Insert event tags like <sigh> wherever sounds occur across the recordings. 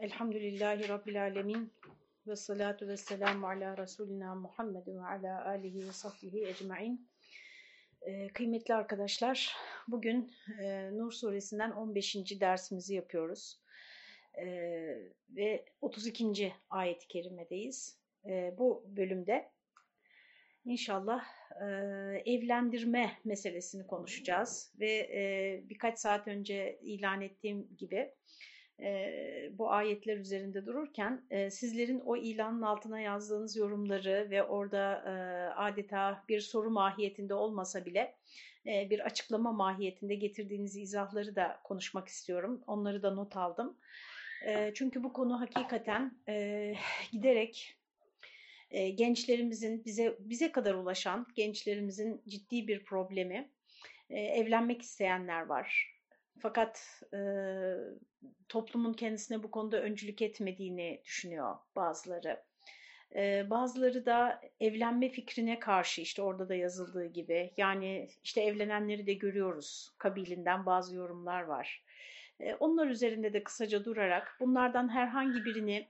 Elhamdülillahi Rabbil Alemin ve salatu ve selamu ala Resulina Muhammed ve ala alihi ve sahbihi ecmain. Ee, kıymetli arkadaşlar, bugün e, Nur suresinden 15. dersimizi yapıyoruz. Ee, ve 32. ayet-i kerimedeyiz. Ee, bu bölümde inşallah e, evlendirme meselesini konuşacağız. Ve e, birkaç saat önce ilan ettiğim gibi e, bu ayetler üzerinde dururken e, sizlerin o ilanın altına yazdığınız yorumları ve orada e, adeta bir soru mahiyetinde olmasa bile e, bir açıklama mahiyetinde getirdiğiniz izahları da konuşmak istiyorum. Onları da not aldım. E, çünkü bu konu hakikaten e, giderek e, gençlerimizin bize bize kadar ulaşan gençlerimizin ciddi bir problemi. E, evlenmek isteyenler var. Fakat e, toplumun kendisine bu konuda öncülük etmediğini düşünüyor bazıları. Ee, bazıları da evlenme fikrine karşı işte orada da yazıldığı gibi yani işte evlenenleri de görüyoruz kabilinden bazı yorumlar var. Ee, onlar üzerinde de kısaca durarak bunlardan herhangi birini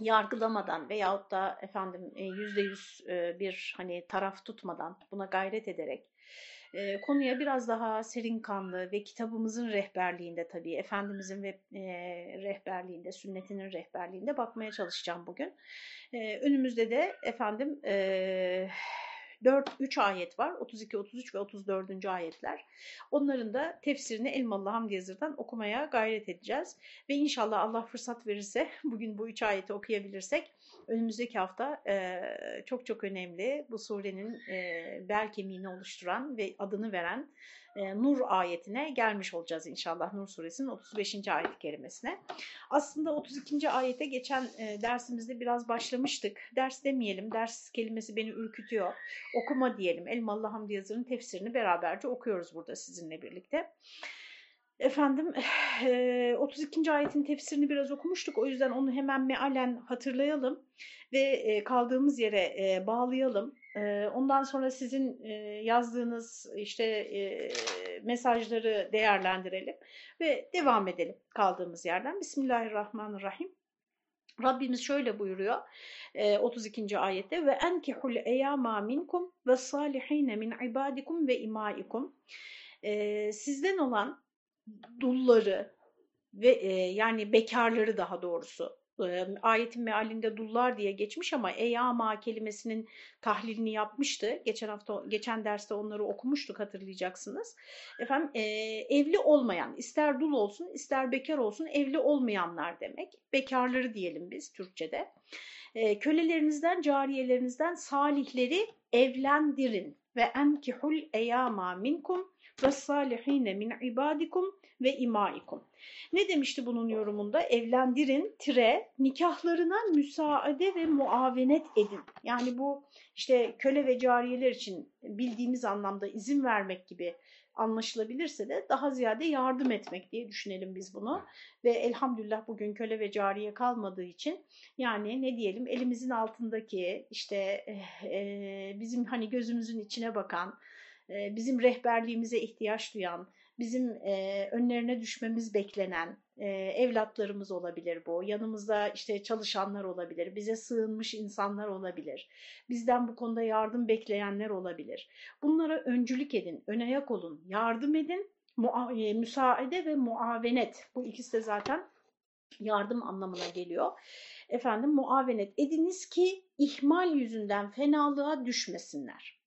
yargılamadan veyahut da efendim yüzde yüz bir hani taraf tutmadan buna gayret ederek e, konuya biraz daha serin kanlı ve kitabımızın rehberliğinde tabii Efendimizin ve e, rehberliğinde, sünnetinin rehberliğinde bakmaya çalışacağım bugün. E, önümüzde de efendim e, 4 3 ayet var. 32, 33 ve 34. ayetler. Onların da tefsirini Elmalı Hamdi Yazır'dan okumaya gayret edeceğiz. Ve inşallah Allah fırsat verirse <laughs> bugün bu üç ayeti okuyabilirsek önümüzdeki hafta e, çok çok önemli bu surenin e, bel kemiğini oluşturan ve adını veren e, Nur ayetine gelmiş olacağız inşallah Nur suresinin 35. ayet kerimesine. Aslında 32. ayete geçen e, dersimizde biraz başlamıştık. Ders demeyelim, ders kelimesi beni ürkütüyor. Okuma diyelim. Elmalı Hamdi Yazır'ın tefsirini beraberce okuyoruz burada sizinle birlikte. Efendim 32. ayetin tefsirini biraz okumuştuk o yüzden onu hemen mealen hatırlayalım ve kaldığımız yere bağlayalım. Ondan sonra sizin yazdığınız işte mesajları değerlendirelim ve devam edelim kaldığımız yerden. Bismillahirrahmanirrahim. Rabbimiz şöyle buyuruyor 32. ayette ve enkihul eyama minkum ve salihine min ibadikum ve imaikum. Sizden olan dulları ve e, yani bekarları daha doğrusu e, ayetin mealinde dullar diye geçmiş ama eyama kelimesinin tahlilini yapmıştı. Geçen hafta geçen derste onları okumuştuk hatırlayacaksınız. Efendim e, evli olmayan ister dul olsun ister bekar olsun evli olmayanlar demek. Bekarları diyelim biz Türkçede. E, kölelerinizden cariyelerinizden salihleri evlendirin ve enkihul eyama minkum ve salihine min ibadikum ve imaikum. Ne demişti bunun yorumunda? Evlendirin, tire, nikahlarına müsaade ve muavenet edin. Yani bu işte köle ve cariyeler için bildiğimiz anlamda izin vermek gibi anlaşılabilirse de daha ziyade yardım etmek diye düşünelim biz bunu. Ve elhamdülillah bugün köle ve cariye kalmadığı için yani ne diyelim elimizin altındaki işte e, bizim hani gözümüzün içine bakan, e, bizim rehberliğimize ihtiyaç duyan, bizim e, önlerine düşmemiz beklenen e, evlatlarımız olabilir bu. Yanımızda işte çalışanlar olabilir, bize sığınmış insanlar olabilir. Bizden bu konuda yardım bekleyenler olabilir. Bunlara öncülük edin, ön ayak olun, yardım edin, e, müsaade ve muavenet. Bu ikisi de zaten yardım anlamına geliyor. Efendim muavenet ediniz ki ihmal yüzünden fenalığa düşmesinler.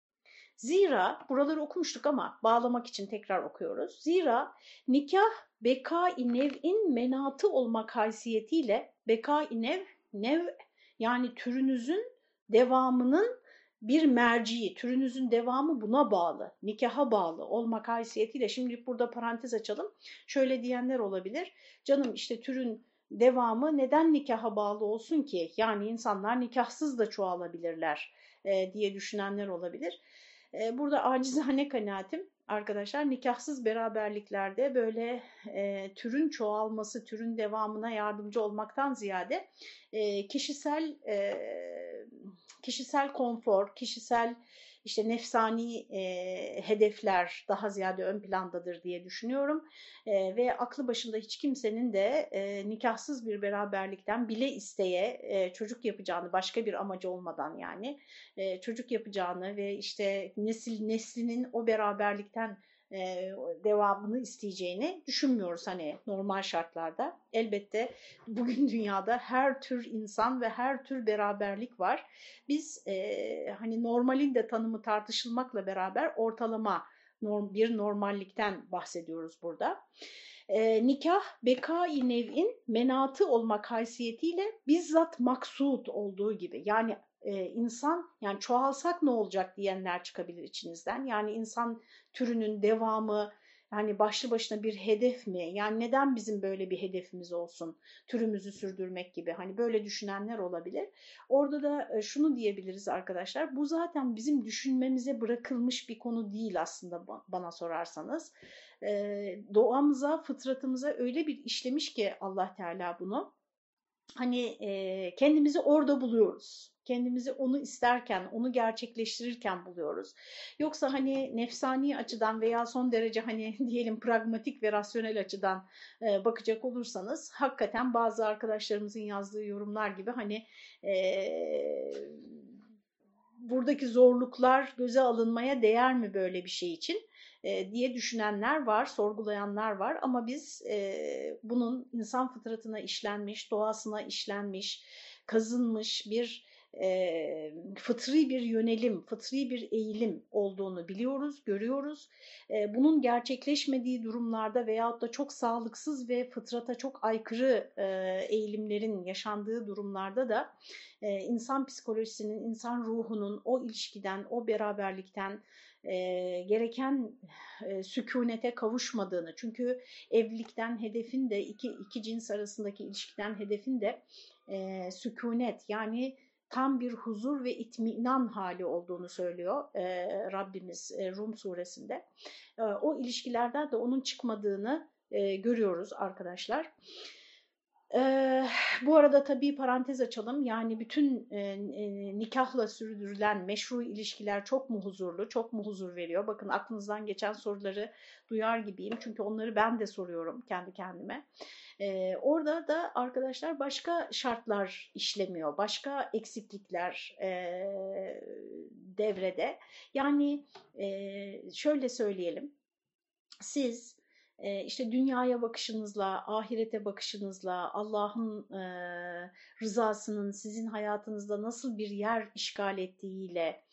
Zira buraları okumuştuk ama bağlamak için tekrar okuyoruz. Zira nikah beka-i nev'in menatı olmak haysiyetiyle beka-i nev, nev yani türünüzün devamının bir merciği, türünüzün devamı buna bağlı, nikaha bağlı olmak haysiyetiyle. Şimdi burada parantez açalım. Şöyle diyenler olabilir. Canım işte türün devamı neden nikaha bağlı olsun ki? Yani insanlar nikahsız da çoğalabilirler e, diye düşünenler olabilir. Burada acizane kanaatim arkadaşlar nikahsız beraberliklerde böyle e, türün çoğalması, türün devamına yardımcı olmaktan ziyade e, kişisel e, kişisel konfor, kişisel işte nefsani e, hedefler daha ziyade ön plandadır diye düşünüyorum. E, ve aklı başında hiç kimsenin de e, nikahsız bir beraberlikten bile isteye e, çocuk yapacağını başka bir amacı olmadan yani e, çocuk yapacağını ve işte nesil neslinin o beraberlikten e, devamını isteyeceğini düşünmüyoruz hani normal şartlarda. Elbette bugün <laughs> dünyada her tür insan ve her tür beraberlik var. Biz e, hani normalin de tanımı tartışılmakla beraber ortalama norm, bir normallikten bahsediyoruz burada. E, nikah beka-i nev'in menatı olmak haysiyetiyle bizzat maksud olduğu gibi yani e, insan yani çoğalsak ne olacak diyenler çıkabilir içinizden. Yani insan türünün devamı yani başlı başına bir hedef mi? Yani neden bizim böyle bir hedefimiz olsun? Türümüzü sürdürmek gibi. Hani böyle düşünenler olabilir. Orada da şunu diyebiliriz arkadaşlar. Bu zaten bizim düşünmemize bırakılmış bir konu değil aslında bana sorarsanız. Doğamıza, fıtratımıza öyle bir işlemiş ki Allah Teala bunu. Hani kendimizi orada buluyoruz kendimizi onu isterken, onu gerçekleştirirken buluyoruz. Yoksa hani nefsani açıdan veya son derece hani <laughs> diyelim pragmatik ve rasyonel açıdan e, bakacak olursanız hakikaten bazı arkadaşlarımızın yazdığı yorumlar gibi hani e, buradaki zorluklar göze alınmaya değer mi böyle bir şey için? E, diye düşünenler var, sorgulayanlar var ama biz e, bunun insan fıtratına işlenmiş, doğasına işlenmiş, kazınmış bir e, fıtri bir yönelim, fıtri bir eğilim olduğunu biliyoruz, görüyoruz. E, bunun gerçekleşmediği durumlarda veyahut da çok sağlıksız ve fıtrata çok aykırı e, eğilimlerin yaşandığı durumlarda da e, insan psikolojisinin, insan ruhunun o ilişkiden, o beraberlikten, e, gereken e, sükunete kavuşmadığını çünkü evlilikten hedefin de iki, iki cins arasındaki ilişkiden hedefin de e, sükunet yani tam bir huzur ve itminan hali olduğunu söylüyor e, Rabbimiz e, Rum suresinde. E, o ilişkilerden de onun çıkmadığını e, görüyoruz arkadaşlar. Ee, bu arada tabii parantez açalım. Yani bütün e, e, nikahla sürdürülen meşru ilişkiler çok mu huzurlu, çok mu huzur veriyor? Bakın aklınızdan geçen soruları duyar gibiyim. Çünkü onları ben de soruyorum kendi kendime. Ee, orada da arkadaşlar başka şartlar işlemiyor, başka eksiklikler e, devrede. Yani e, şöyle söyleyelim, siz işte dünyaya bakışınızla, ahirete bakışınızla, Allah'ın rızasının sizin hayatınızda nasıl bir yer işgal ettiğiyle,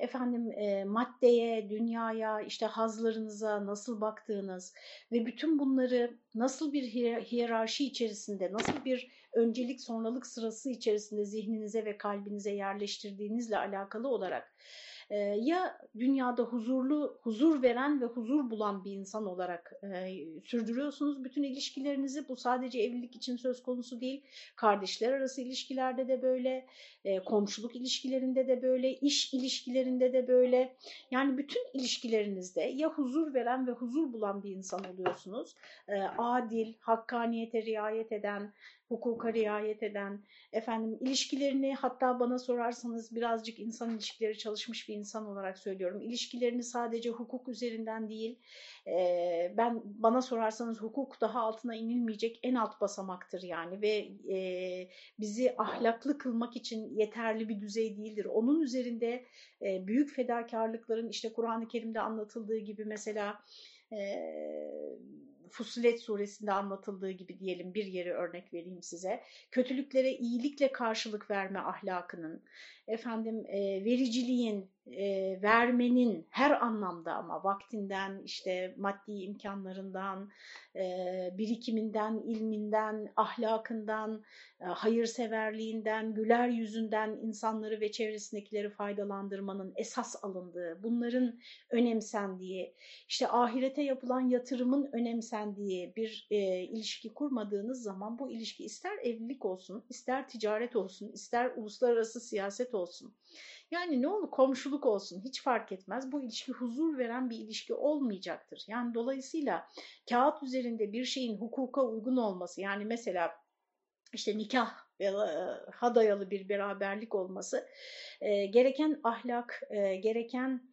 efendim maddeye, dünyaya, işte hazlarınıza nasıl baktığınız ve bütün bunları nasıl bir hiyerarşi içerisinde, nasıl bir öncelik sonralık sırası içerisinde zihninize ve kalbinize yerleştirdiğinizle alakalı olarak e, ya dünyada huzurlu, huzur veren ve huzur bulan bir insan olarak e, sürdürüyorsunuz bütün ilişkilerinizi. Bu sadece evlilik için söz konusu değil. Kardeşler arası ilişkilerde de böyle, e, komşuluk ilişkilerinde de böyle, iş ilişkilerinde de böyle. Yani bütün ilişkilerinizde ya huzur veren ve huzur bulan bir insan oluyorsunuz. E, adil, hakkaniyete riayet eden, hukuka riayet eden, efendim ilişkilerini hatta bana sorarsanız birazcık insan ilişkileri çalışmış bir insan olarak söylüyorum. İlişkilerini sadece hukuk üzerinden değil, e, ben bana sorarsanız hukuk daha altına inilmeyecek en alt basamaktır yani ve e, bizi ahlaklı kılmak için yeterli bir düzey değildir. Onun üzerinde e, büyük fedakarlıkların işte Kur'an-ı Kerim'de anlatıldığı gibi mesela e, Fusilet suresinde anlatıldığı gibi diyelim bir yeri örnek vereyim size. Kötülüklere iyilikle karşılık verme ahlakının, efendim e, vericiliğin, e, vermenin her anlamda ama vaktinden, işte maddi imkanlarından, e, birikiminden, ilminden, ahlakından, e, hayırseverliğinden, güler yüzünden insanları ve çevresindekileri faydalandırmanın esas alındığı, bunların önemsendiği, işte ahirete yapılan yatırımın önemsendiği bir e, ilişki kurmadığınız zaman bu ilişki ister evlilik olsun, ister ticaret olsun, ister uluslararası siyaset olsun, yani ne olur komşuluk olsun hiç fark etmez. Bu ilişki huzur veren bir ilişki olmayacaktır. Yani dolayısıyla kağıt üzerinde bir şeyin hukuka uygun olması yani mesela işte nikah ha dayalı bir beraberlik olması, e, gereken ahlak, e, gereken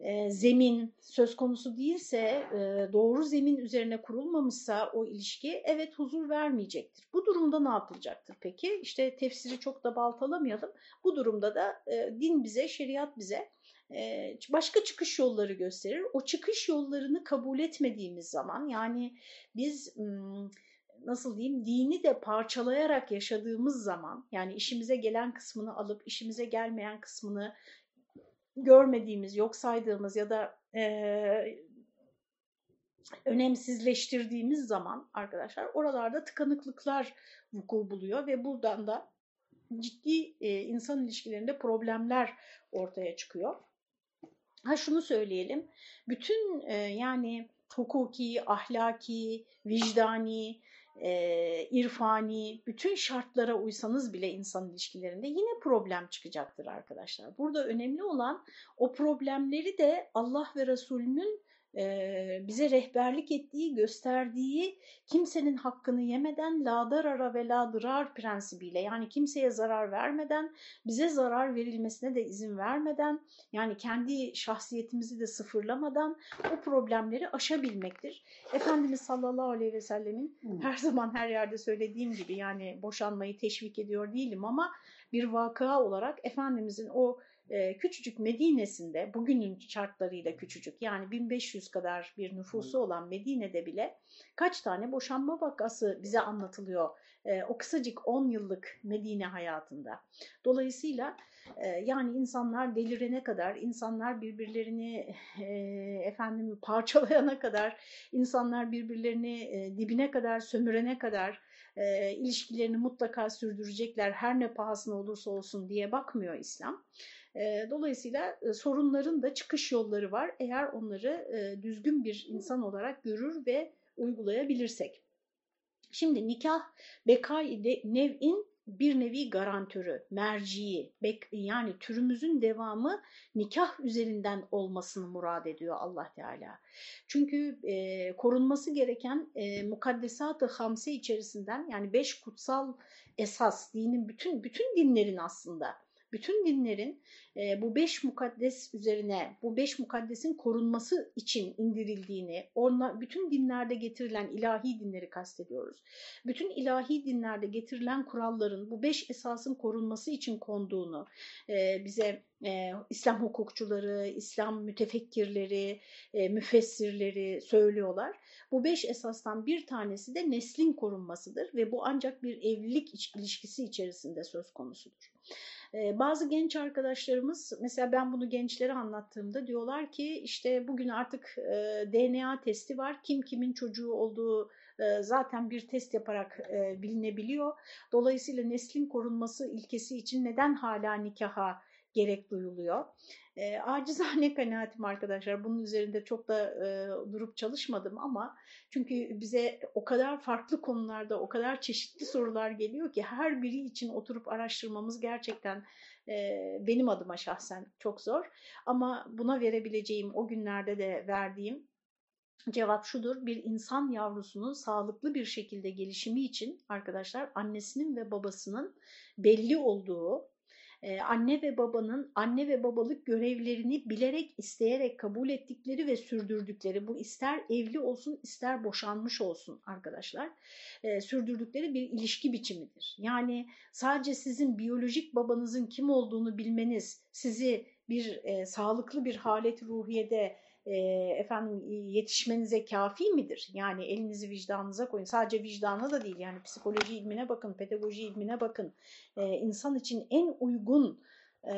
e, zemin söz konusu değilse, e, doğru zemin üzerine kurulmamışsa o ilişki evet huzur vermeyecektir. Bu durumda ne yapılacaktır peki? İşte tefsiri çok da baltalamayalım. Bu durumda da e, din bize, şeriat bize başka çıkış yolları gösterir. O çıkış yollarını kabul etmediğimiz zaman yani biz nasıl diyeyim dini de parçalayarak yaşadığımız zaman yani işimize gelen kısmını alıp işimize gelmeyen kısmını görmediğimiz, yok saydığımız ya da e, önemsizleştirdiğimiz zaman arkadaşlar oralarda tıkanıklıklar vuku buluyor ve buradan da ciddi e, insan ilişkilerinde problemler ortaya çıkıyor. Ha şunu söyleyelim, bütün e, yani hukuki, ahlaki, vicdani, e, irfani, bütün şartlara uysanız bile insan ilişkilerinde yine problem çıkacaktır arkadaşlar. Burada önemli olan o problemleri de Allah ve Resulünün bize rehberlik ettiği, gösterdiği kimsenin hakkını yemeden la darara ve la dırar prensibiyle yani kimseye zarar vermeden, bize zarar verilmesine de izin vermeden yani kendi şahsiyetimizi de sıfırlamadan o problemleri aşabilmektir. Efendimiz sallallahu aleyhi ve sellemin her zaman her yerde söylediğim gibi yani boşanmayı teşvik ediyor değilim ama bir vakıa olarak Efendimizin o e, küçücük Medine'sinde bugünün şartlarıyla küçücük yani 1500 kadar bir nüfusu olan Medine'de bile kaç tane boşanma vakası bize anlatılıyor e, o kısacık 10 yıllık Medine hayatında. Dolayısıyla e, yani insanlar delirene kadar, insanlar birbirlerini e, efendim parçalayana kadar, insanlar birbirlerini e, dibine kadar sömürene kadar e, ilişkilerini mutlaka sürdürecekler her ne pahasına olursa olsun diye bakmıyor İslam. Dolayısıyla sorunların da çıkış yolları var eğer onları düzgün bir insan olarak görür ve uygulayabilirsek. Şimdi nikah bekay nev'in bir nevi garantörü, merciği, yani türümüzün devamı nikah üzerinden olmasını murad ediyor Allah Teala. Çünkü e, korunması gereken e, mukaddesat-ı hamse içerisinden yani beş kutsal esas, dinin bütün bütün dinlerin aslında bütün dinlerin e, bu beş mukaddes üzerine, bu beş mukaddesin korunması için indirildiğini, onla, bütün dinlerde getirilen ilahi dinleri kastediyoruz. Bütün ilahi dinlerde getirilen kuralların bu beş esasın korunması için konduğunu e, bize e, İslam hukukçuları, İslam mütefekkirleri, e, müfessirleri söylüyorlar. Bu beş esastan bir tanesi de neslin korunmasıdır ve bu ancak bir evlilik ilişkisi içerisinde söz konusudur. Bazı genç arkadaşlarımız mesela ben bunu gençlere anlattığımda diyorlar ki işte bugün artık DNA testi var. Kim kimin çocuğu olduğu zaten bir test yaparak bilinebiliyor. Dolayısıyla neslin korunması ilkesi için neden hala nikaha gerek duyuluyor? E, acizane <laughs> kanaatim arkadaşlar bunun üzerinde çok da e, durup çalışmadım ama çünkü bize o kadar farklı konularda o kadar çeşitli sorular geliyor ki her biri için oturup araştırmamız gerçekten e, benim adıma şahsen çok zor. Ama buna verebileceğim o günlerde de verdiğim Cevap şudur, bir insan yavrusunun sağlıklı bir şekilde gelişimi için arkadaşlar annesinin ve babasının belli olduğu e, anne ve babanın anne ve babalık görevlerini bilerek, isteyerek kabul ettikleri ve sürdürdükleri, bu ister evli olsun ister boşanmış olsun arkadaşlar, e, sürdürdükleri bir ilişki biçimidir. Yani sadece sizin biyolojik babanızın kim olduğunu bilmeniz sizi bir e, sağlıklı bir halet ruhiyede e, efendim yetişmenize kafi midir? Yani elinizi vicdanınıza koyun. Sadece vicdana da değil yani psikoloji ilmine bakın, pedagoji ilmine bakın. E, insan için en uygun e,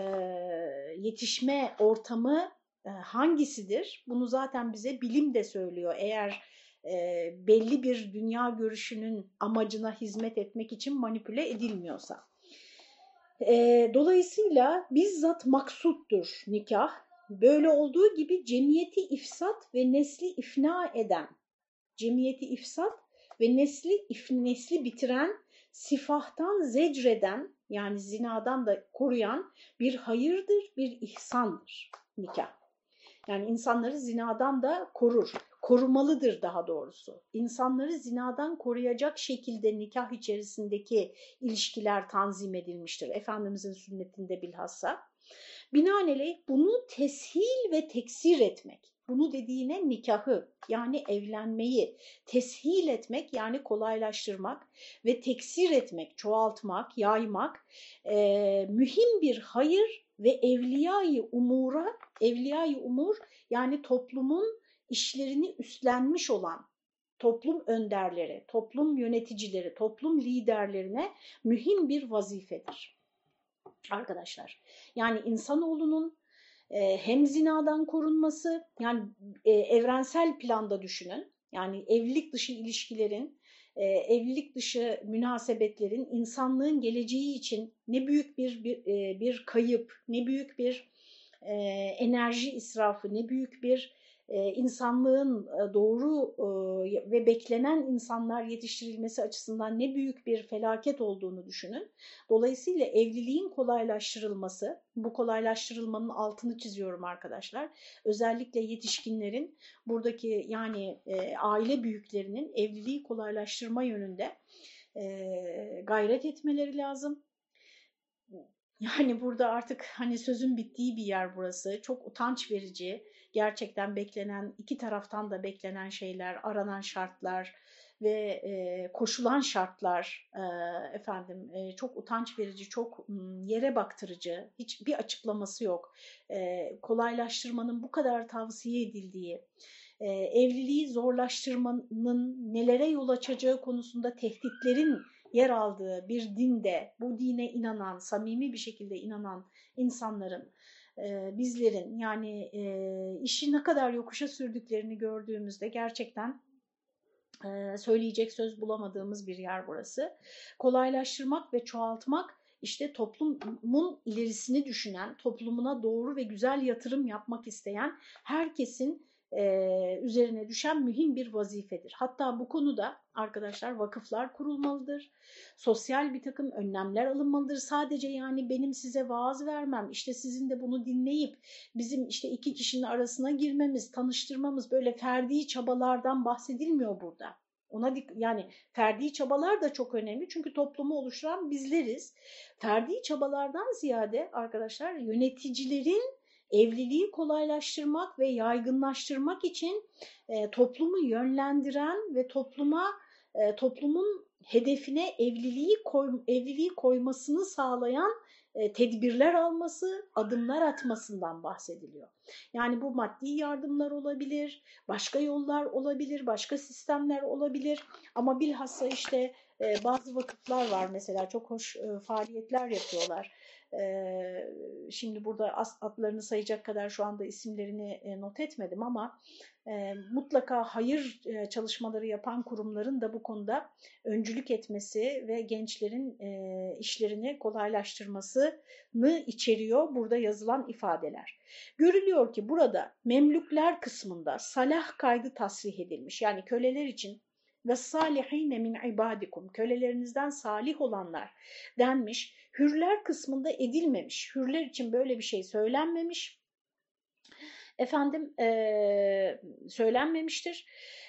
yetişme ortamı e, hangisidir? Bunu zaten bize bilim de söylüyor. Eğer e, belli bir dünya görüşünün amacına hizmet etmek için manipüle edilmiyorsa. E, dolayısıyla bizzat maksuttur nikah Böyle olduğu gibi cemiyeti ifsat ve nesli ifna eden, cemiyeti ifsat ve nesli if, nesli bitiren, sifahtan zecreden yani zinadan da koruyan bir hayırdır, bir ihsandır nikah. Yani insanları zinadan da korur. korumalıdır daha doğrusu. İnsanları zinadan koruyacak şekilde nikah içerisindeki ilişkiler tanzim edilmiştir. Efendimizin sünnetinde bilhassa. Binaenaleyh bunu teshil ve teksir etmek. Bunu dediğine nikahı yani evlenmeyi teshil etmek yani kolaylaştırmak ve teksir etmek, çoğaltmak, yaymak e, mühim bir hayır ve evliyayı umura, evliyayı umur yani toplumun işlerini üstlenmiş olan toplum önderleri, toplum yöneticileri, toplum liderlerine mühim bir vazifedir. Arkadaşlar yani insanoğlunun e, hem zinadan korunması yani e, evrensel planda düşünün. Yani evlilik dışı ilişkilerin e, evlilik dışı münasebetlerin insanlığın geleceği için ne büyük bir bir, e, bir kayıp, ne büyük bir enerji israfı, ne büyük bir insanlığın e, doğru e, ve beklenen insanlar yetiştirilmesi açısından ne büyük bir felaket olduğunu düşünün. Dolayısıyla evliliğin kolaylaştırılması, bu kolaylaştırılmanın altını çiziyorum arkadaşlar. Özellikle yetişkinlerin buradaki yani aile büyüklerinin evliliği kolaylaştırma yönünde gayret etmeleri lazım. Yani burada artık hani sözün bittiği bir yer burası. Çok utanç verici gerçekten beklenen, iki taraftan da beklenen şeyler, aranan şartlar ve e, koşulan şartlar e, efendim e, çok utanç verici, çok yere baktırıcı, hiçbir açıklaması yok. E, kolaylaştırmanın bu kadar tavsiye edildiği, e, evliliği zorlaştırmanın nelere yol açacağı konusunda tehditlerin yer aldığı bir dinde, bu dine inanan, samimi bir şekilde inanan insanların e, bizlerin yani e, işi ne kadar yokuşa sürdüklerini gördüğümüzde gerçekten e, söyleyecek söz bulamadığımız bir yer burası. Kolaylaştırmak ve çoğaltmak işte toplumun ilerisini düşünen, toplumuna doğru ve güzel yatırım yapmak isteyen herkesin e, üzerine düşen mühim bir vazifedir. Hatta bu konuda arkadaşlar vakıflar kurulmalıdır. Sosyal bir takım önlemler alınmalıdır. Sadece yani benim size vaaz vermem, işte sizin de bunu dinleyip bizim işte iki kişinin arasına girmemiz, tanıştırmamız böyle ferdi çabalardan bahsedilmiyor burada. Ona yani ferdi çabalar da çok önemli çünkü toplumu oluşturan bizleriz. Ferdi çabalardan ziyade arkadaşlar yöneticilerin evliliği kolaylaştırmak ve yaygınlaştırmak için e, toplumu yönlendiren ve topluma e, toplumun hedefine evliliği koy, evliliği koymasını sağlayan e, tedbirler alması, adımlar atmasından bahsediliyor. Yani bu maddi yardımlar olabilir, başka yollar olabilir, başka sistemler olabilir. Ama bilhassa işte e, bazı vakıflar var. Mesela çok hoş e, faaliyetler yapıyorlar şimdi burada adlarını sayacak kadar şu anda isimlerini not etmedim ama mutlaka hayır çalışmaları yapan kurumların da bu konuda öncülük etmesi ve gençlerin işlerini kolaylaştırmasını içeriyor burada yazılan ifadeler. Görülüyor ki burada memlükler kısmında salah kaydı tasrih edilmiş yani köleler için ve salihine min ibadikum kölelerinizden salih olanlar denmiş. Hürler kısmında edilmemiş. Hürler için böyle bir şey söylenmemiş. Efendim e, söylenmemiştir.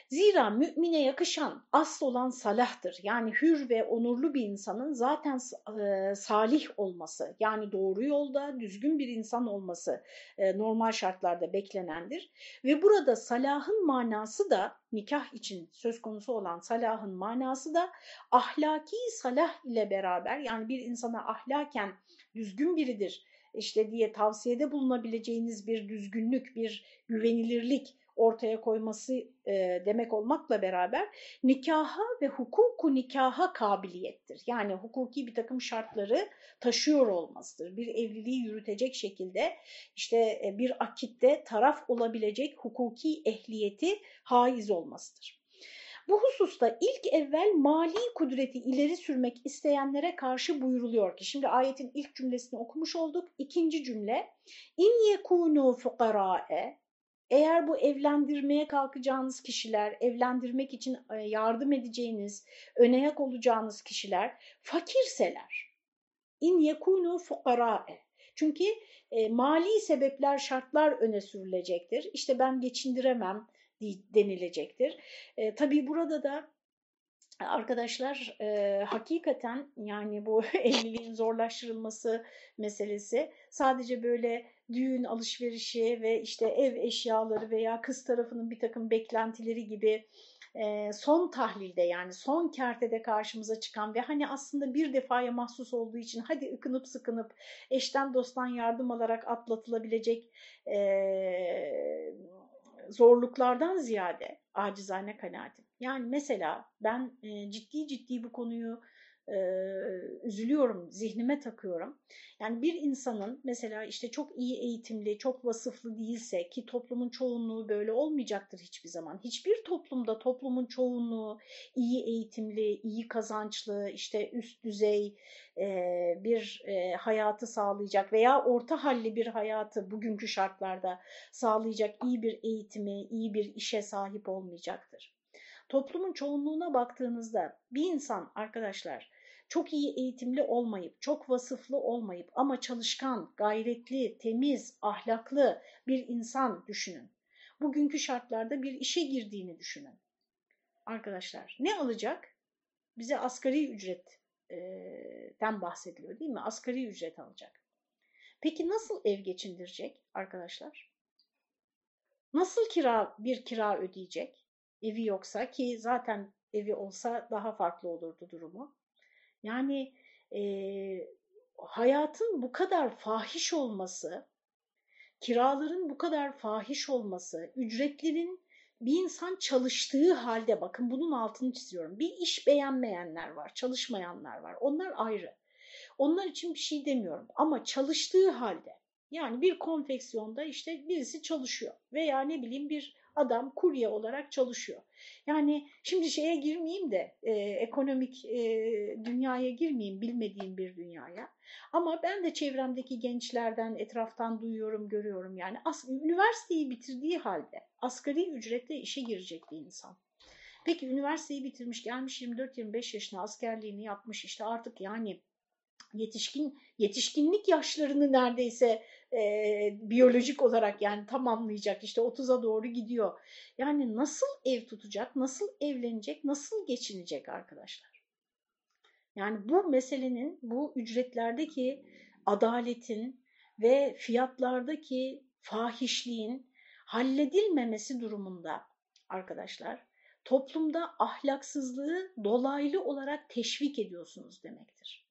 Zira mümine yakışan asıl olan salahtır. Yani hür ve onurlu bir insanın zaten e, salih olması, yani doğru yolda düzgün bir insan olması e, normal şartlarda beklenendir. Ve burada salahın manası da nikah için söz konusu olan salahın manası da ahlaki salah ile beraber yani bir insana ahlaken düzgün biridir işte diye tavsiyede bulunabileceğiniz bir düzgünlük, bir güvenilirlik ortaya koyması e, demek olmakla beraber nikaha ve hukuku nikaha kabiliyettir. Yani hukuki bir takım şartları taşıyor olmasıdır. Bir evliliği yürütecek şekilde işte e, bir akitte taraf olabilecek hukuki ehliyeti haiz olmasıdır. Bu hususta ilk evvel mali kudreti ileri sürmek isteyenlere karşı buyuruluyor ki şimdi ayetin ilk cümlesini okumuş olduk. İkinci cümle in yekunu fuqarae eğer bu evlendirmeye kalkacağınız kişiler, evlendirmek için e, yardım edeceğiniz, önayak olacağınız kişiler fakirseler. İn yekunu fukara'e. Çünkü e, mali sebepler, şartlar öne sürülecektir. İşte ben geçindiremem, denilecektir. E, tabii burada da arkadaşlar e, hakikaten yani bu <laughs> evliliğin zorlaştırılması meselesi sadece böyle düğün alışverişi ve işte ev eşyaları veya kız tarafının bir takım beklentileri gibi e, son tahlilde yani son kertede karşımıza çıkan ve hani aslında bir defaya mahsus olduğu için hadi ıkınıp sıkınıp eşten dosttan yardım alarak atlatılabilecek e, zorluklardan ziyade acizane kanaatim. Yani mesela ben ciddi ciddi bu konuyu e, üzülüyorum, zihnime takıyorum. Yani bir insanın mesela işte çok iyi eğitimli, çok vasıflı değilse ki toplumun çoğunluğu böyle olmayacaktır hiçbir zaman. Hiçbir toplumda toplumun çoğunluğu iyi eğitimli, iyi kazançlı, işte üst düzey e, bir e, hayatı sağlayacak veya orta halli bir hayatı bugünkü şartlarda sağlayacak iyi bir eğitimi, iyi bir işe sahip olmayacaktır. Toplumun çoğunluğuna baktığınızda bir insan arkadaşlar çok iyi eğitimli olmayıp, çok vasıflı olmayıp ama çalışkan, gayretli, temiz, ahlaklı bir insan düşünün. Bugünkü şartlarda bir işe girdiğini düşünün. Arkadaşlar ne alacak? Bize asgari ücretten bahsediliyor değil mi? Asgari ücret alacak. Peki nasıl ev geçindirecek arkadaşlar? Nasıl kira bir kira ödeyecek? Evi yoksa ki zaten evi olsa daha farklı olurdu durumu. Yani e, hayatın bu kadar fahiş olması, kiraların bu kadar fahiş olması, ücretlerin bir insan çalıştığı halde bakın bunun altını çiziyorum. Bir iş beğenmeyenler var, çalışmayanlar var. Onlar ayrı. Onlar için bir şey demiyorum ama çalıştığı halde yani bir konfeksiyonda işte birisi çalışıyor veya ne bileyim bir adam kurye olarak çalışıyor. Yani şimdi şeye girmeyeyim de e, ekonomik e, dünyaya girmeyeyim bilmediğim bir dünyaya. Ama ben de çevremdeki gençlerden etraftan duyuyorum, görüyorum. Yani as üniversiteyi bitirdiği halde asgari ücretle işe girecek bir insan. Peki üniversiteyi bitirmiş, gelmiş 24-25 yaşına askerliğini yapmış işte artık yani yetişkin yetişkinlik yaşlarını neredeyse e, biyolojik olarak yani tamamlayacak işte 30'a doğru gidiyor. Yani nasıl ev tutacak, nasıl evlenecek, nasıl geçinecek arkadaşlar? Yani bu meselenin bu ücretlerdeki adaletin ve fiyatlardaki fahişliğin halledilmemesi durumunda arkadaşlar toplumda ahlaksızlığı dolaylı olarak teşvik ediyorsunuz demektir.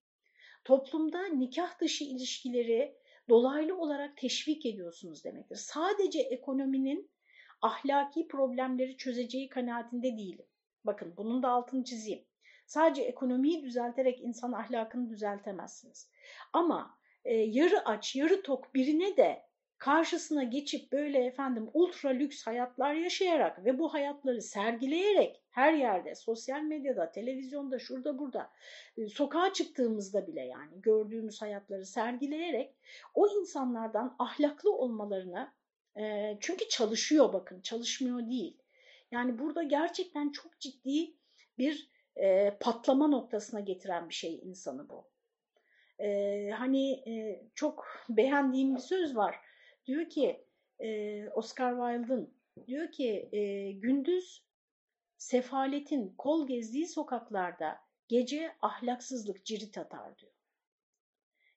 Toplumda nikah dışı ilişkileri dolaylı olarak teşvik ediyorsunuz demektir. Sadece ekonominin ahlaki problemleri çözeceği kanaatinde değilim. Bakın bunun da altını çizeyim. Sadece ekonomiyi düzelterek insan ahlakını düzeltemezsiniz. Ama e, yarı aç, yarı tok birine de karşısına geçip böyle efendim ultra lüks hayatlar yaşayarak ve bu hayatları sergileyerek her yerde sosyal medyada, televizyonda, şurada burada e, sokağa çıktığımızda bile yani gördüğümüz hayatları sergileyerek o insanlardan ahlaklı olmalarını e, çünkü çalışıyor bakın çalışmıyor değil. Yani burada gerçekten çok ciddi bir e, patlama noktasına getiren bir şey insanı bu. E, hani e, çok beğendiğim bir söz var Diyor ki e, Oscar Wilde'ın diyor ki e, gündüz sefaletin kol gezdiği sokaklarda gece ahlaksızlık cirit atar diyor.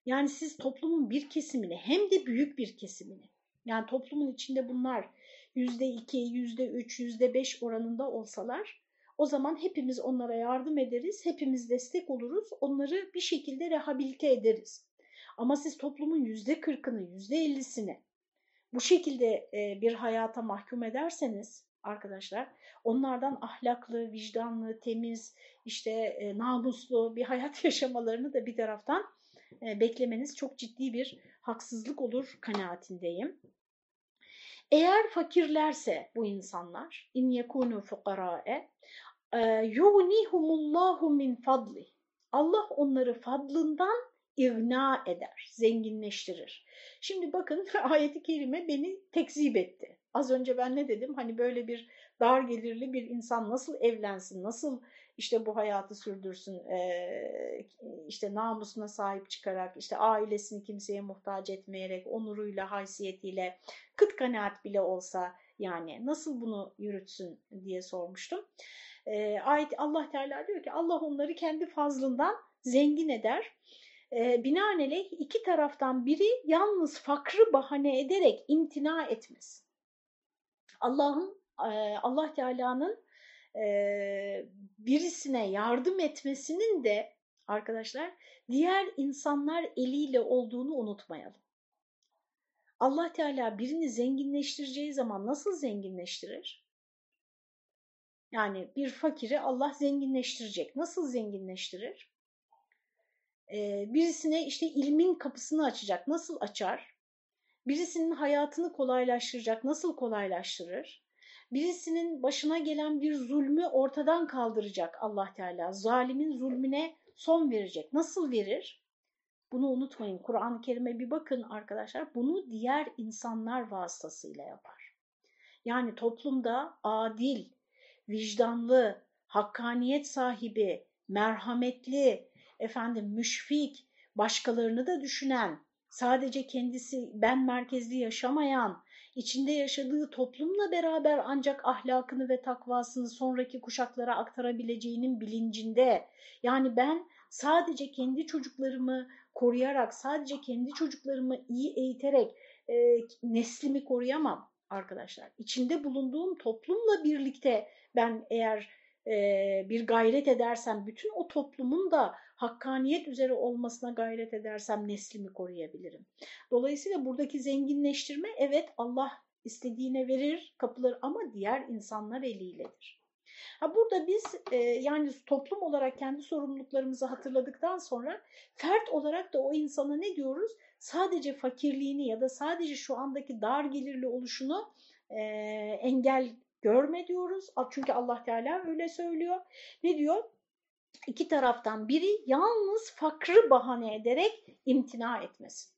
Yani siz toplumun bir kesimini hem de büyük bir kesimini yani toplumun içinde bunlar yüzde iki, yüzde üç, yüzde beş oranında olsalar o zaman hepimiz onlara yardım ederiz, hepimiz destek oluruz, onları bir şekilde rehabilite ederiz. Ama siz toplumun yüzde kırkını, yüzde ellisini bu şekilde e, bir hayata mahkum ederseniz arkadaşlar onlardan ahlaklı, vicdanlı, temiz, işte e, namuslu bir hayat <laughs> yaşamalarını da bir taraftan e, beklemeniz çok ciddi bir haksızlık olur kanaatindeyim. Eğer fakirlerse bu insanlar in yekunu fuqarae yughnihumullahu min fadli. Allah onları fadlından igna eder, zenginleştirir. Şimdi bakın <laughs> ayeti kerime beni tekzip etti. Az önce ben ne dedim? Hani böyle bir dar gelirli bir insan nasıl evlensin, nasıl işte bu hayatı sürdürsün, işte namusuna sahip çıkarak, işte ailesini kimseye muhtaç etmeyerek, onuruyla, haysiyetiyle, kıt kanaat bile olsa yani nasıl bunu yürütsün diye sormuştum. Ayet Allah Teala diyor ki Allah onları kendi fazlından zengin eder. E, binaenaleyh iki taraftan biri yalnız fakrı bahane ederek imtina etmez. Allah'ın e, Allah Teala'nın e, birisine yardım etmesinin de arkadaşlar diğer insanlar eliyle olduğunu unutmayalım. Allah Teala birini zenginleştireceği zaman nasıl zenginleştirir? Yani bir fakiri Allah zenginleştirecek. Nasıl zenginleştirir? Birisine işte ilmin kapısını açacak. Nasıl açar? Birisinin hayatını kolaylaştıracak. Nasıl kolaylaştırır? Birisinin başına gelen bir zulmü ortadan kaldıracak Allah Teala. Zalimin zulmüne son verecek. Nasıl verir? Bunu unutmayın. Kur'an-ı Kerim'e bir bakın arkadaşlar. Bunu diğer insanlar vasıtasıyla yapar. Yani toplumda adil, vicdanlı, hakkaniyet sahibi, merhametli, efendim müşfik, başkalarını da düşünen, sadece kendisi ben merkezli yaşamayan, içinde yaşadığı toplumla beraber ancak ahlakını ve takvasını sonraki kuşaklara aktarabileceğinin bilincinde. Yani ben sadece kendi çocuklarımı koruyarak, sadece kendi çocuklarımı iyi eğiterek e, neslimi koruyamam arkadaşlar. İçinde bulunduğum toplumla birlikte ben eğer e, bir gayret edersem, bütün o toplumun da hakkaniyet üzere olmasına gayret edersem neslimi koruyabilirim. Dolayısıyla buradaki zenginleştirme evet Allah istediğine verir kapıları ama diğer insanlar eliyledir. Ha burada biz e, yani toplum olarak kendi sorumluluklarımızı hatırladıktan sonra fert olarak da o insana ne diyoruz? Sadece fakirliğini ya da sadece şu andaki dar gelirli oluşunu e, engel görme diyoruz. Çünkü Allah Teala öyle söylüyor. Ne diyor? İki taraftan biri yalnız fakrı bahane ederek imtina etmesin.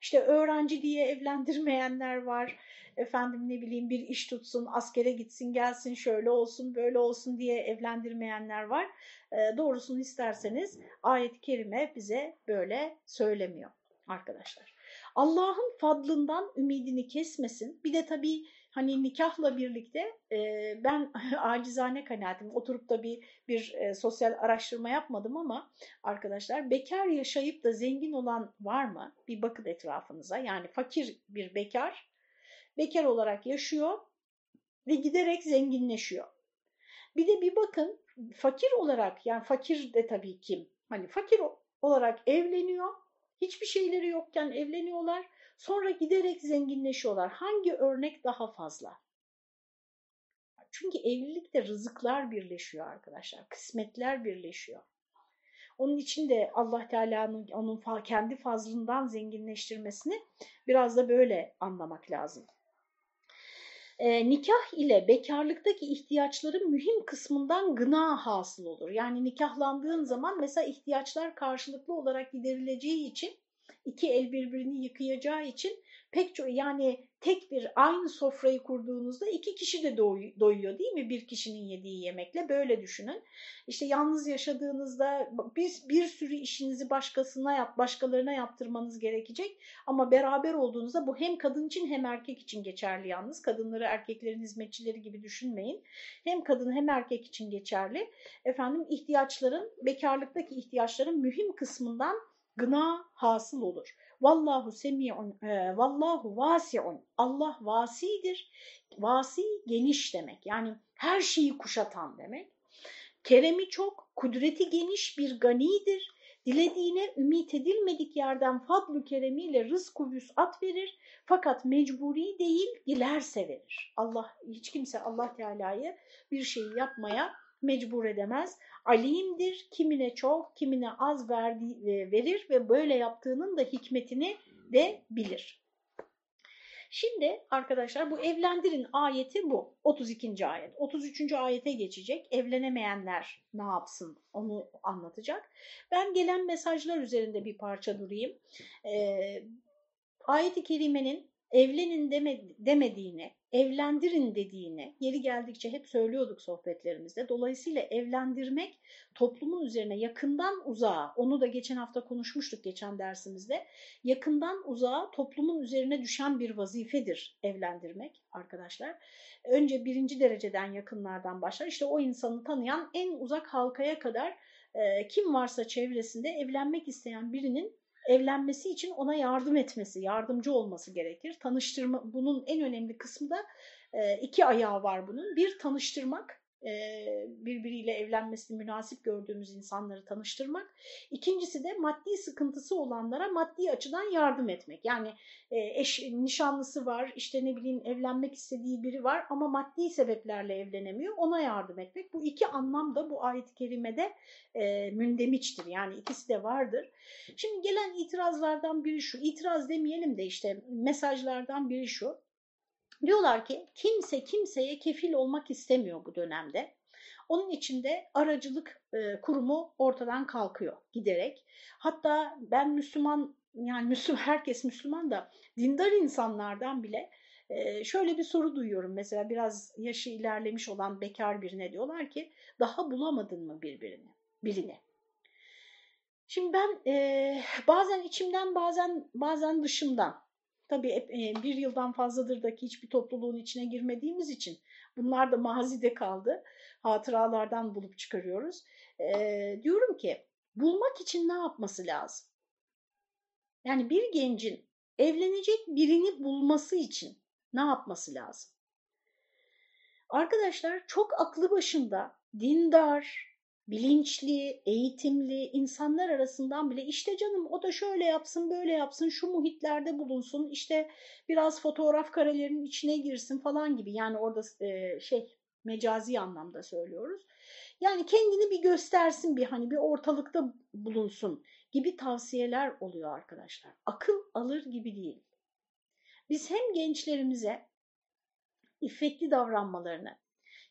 İşte öğrenci diye evlendirmeyenler var. Efendim ne bileyim bir iş tutsun, askere gitsin, gelsin, şöyle olsun, böyle olsun diye evlendirmeyenler var. E, doğrusunu isterseniz ayet-i kerime bize böyle söylemiyor arkadaşlar. Allah'ın fadlından ümidini kesmesin. Bir de tabii hani nikahla birlikte e, ben <laughs> acizane kanaatim oturup da bir, bir e, sosyal araştırma yapmadım ama arkadaşlar bekar yaşayıp da zengin olan var mı? Bir bakın etrafınıza yani fakir bir bekar bekar olarak yaşıyor ve giderek zenginleşiyor. Bir de bir bakın fakir olarak yani fakir de tabii kim? Hani fakir olarak evleniyor hiçbir şeyleri yokken evleniyorlar Sonra giderek zenginleşiyorlar. Hangi örnek daha fazla? Çünkü evlilikte rızıklar birleşiyor arkadaşlar. Kısmetler birleşiyor. Onun için de Allah Teala'nın onun kendi fazlından zenginleştirmesini biraz da böyle anlamak lazım. E, nikah ile bekarlıktaki ihtiyaçların mühim kısmından gına hasıl olur. Yani nikahlandığın zaman mesela ihtiyaçlar karşılıklı olarak giderileceği için iki el birbirini yıkayacağı için pek çok yani tek bir aynı sofrayı kurduğunuzda iki kişi de doyuyor değil mi bir kişinin yediği yemekle böyle düşünün. İşte yalnız yaşadığınızda bir, bir sürü işinizi başkasına yap, başkalarına yaptırmanız gerekecek ama beraber olduğunuzda bu hem kadın için hem erkek için geçerli yalnız. Kadınları erkeklerin hizmetçileri gibi düşünmeyin. Hem kadın hem erkek için geçerli. Efendim ihtiyaçların bekarlıktaki ihtiyaçların mühim kısmından gına hasıl olur. Vallahu semi'un, e, vallahu vasi'un. Allah vasidir. Vasi geniş demek. Yani her şeyi kuşatan demek. Keremi çok, kudreti geniş bir ganidir. Dilediğine ümit edilmedik yerden fadlu keremiyle rızku vüsat verir. Fakat mecburi değil, dilerse verir. Allah hiç kimse Allah Teala'yı bir şeyi yapmaya mecbur edemez. Alimdir, kimine çok, kimine az verdi, e, verir ve böyle yaptığının da hikmetini de bilir. Şimdi arkadaşlar bu evlendirin ayeti bu. 32. ayet. 33. ayete geçecek. Evlenemeyenler ne yapsın onu anlatacak. Ben gelen mesajlar üzerinde bir parça durayım. Ee, ayet-i kerimenin evlenin deme, demediğini, evlendirin dediğini yeri geldikçe hep söylüyorduk sohbetlerimizde. Dolayısıyla evlendirmek toplumun üzerine yakından uzağa, onu da geçen hafta konuşmuştuk geçen dersimizde, yakından uzağa toplumun üzerine düşen bir vazifedir evlendirmek arkadaşlar. Önce birinci dereceden yakınlardan başlar. İşte o insanı tanıyan en uzak halkaya kadar kim varsa çevresinde evlenmek isteyen birinin evlenmesi için ona yardım etmesi, yardımcı olması gerekir. Tanıştırma, bunun en önemli kısmı da iki ayağı var bunun. Bir tanıştırmak, birbiriyle evlenmesini münasip gördüğümüz insanları tanıştırmak. İkincisi de maddi sıkıntısı olanlara maddi açıdan yardım etmek. Yani eş, nişanlısı var, işte ne bileyim evlenmek istediği biri var ama maddi sebeplerle evlenemiyor, ona yardım etmek. Bu iki anlam da bu ayet-i kerimede e, mündemiçtir. Yani ikisi de vardır. Şimdi gelen itirazlardan biri şu, itiraz demeyelim de işte mesajlardan biri şu. Diyorlar ki kimse kimseye kefil olmak istemiyor bu dönemde. Onun için de aracılık e, kurumu ortadan kalkıyor giderek. Hatta ben Müslüman yani Müslüman <laughs> herkes Müslüman da dindar insanlardan bile e, şöyle bir soru duyuyorum. Mesela biraz yaşı ilerlemiş olan bekar birine diyorlar ki daha bulamadın mı birbirini, birini? Şimdi ben e, bazen içimden bazen bazen dışımdan Tabii e, bir yıldan fazladır da hiçbir topluluğun içine girmediğimiz için bunlar da mazide kaldı. Hatıralardan bulup çıkarıyoruz. E, diyorum ki bulmak için ne yapması lazım? Yani bir gencin evlenecek birini bulması için ne yapması lazım? Arkadaşlar çok aklı başında, dindar, bilinçli, eğitimli insanlar arasından bile işte canım o da şöyle yapsın, böyle yapsın, şu muhitlerde bulunsun, işte biraz fotoğraf karelerinin içine girsin falan gibi. Yani orada e, şey mecazi anlamda söylüyoruz. Yani kendini bir göstersin, bir hani bir ortalıkta bulunsun gibi tavsiyeler oluyor arkadaşlar. Akıl alır gibi değil. Biz hem gençlerimize iffetli davranmalarını,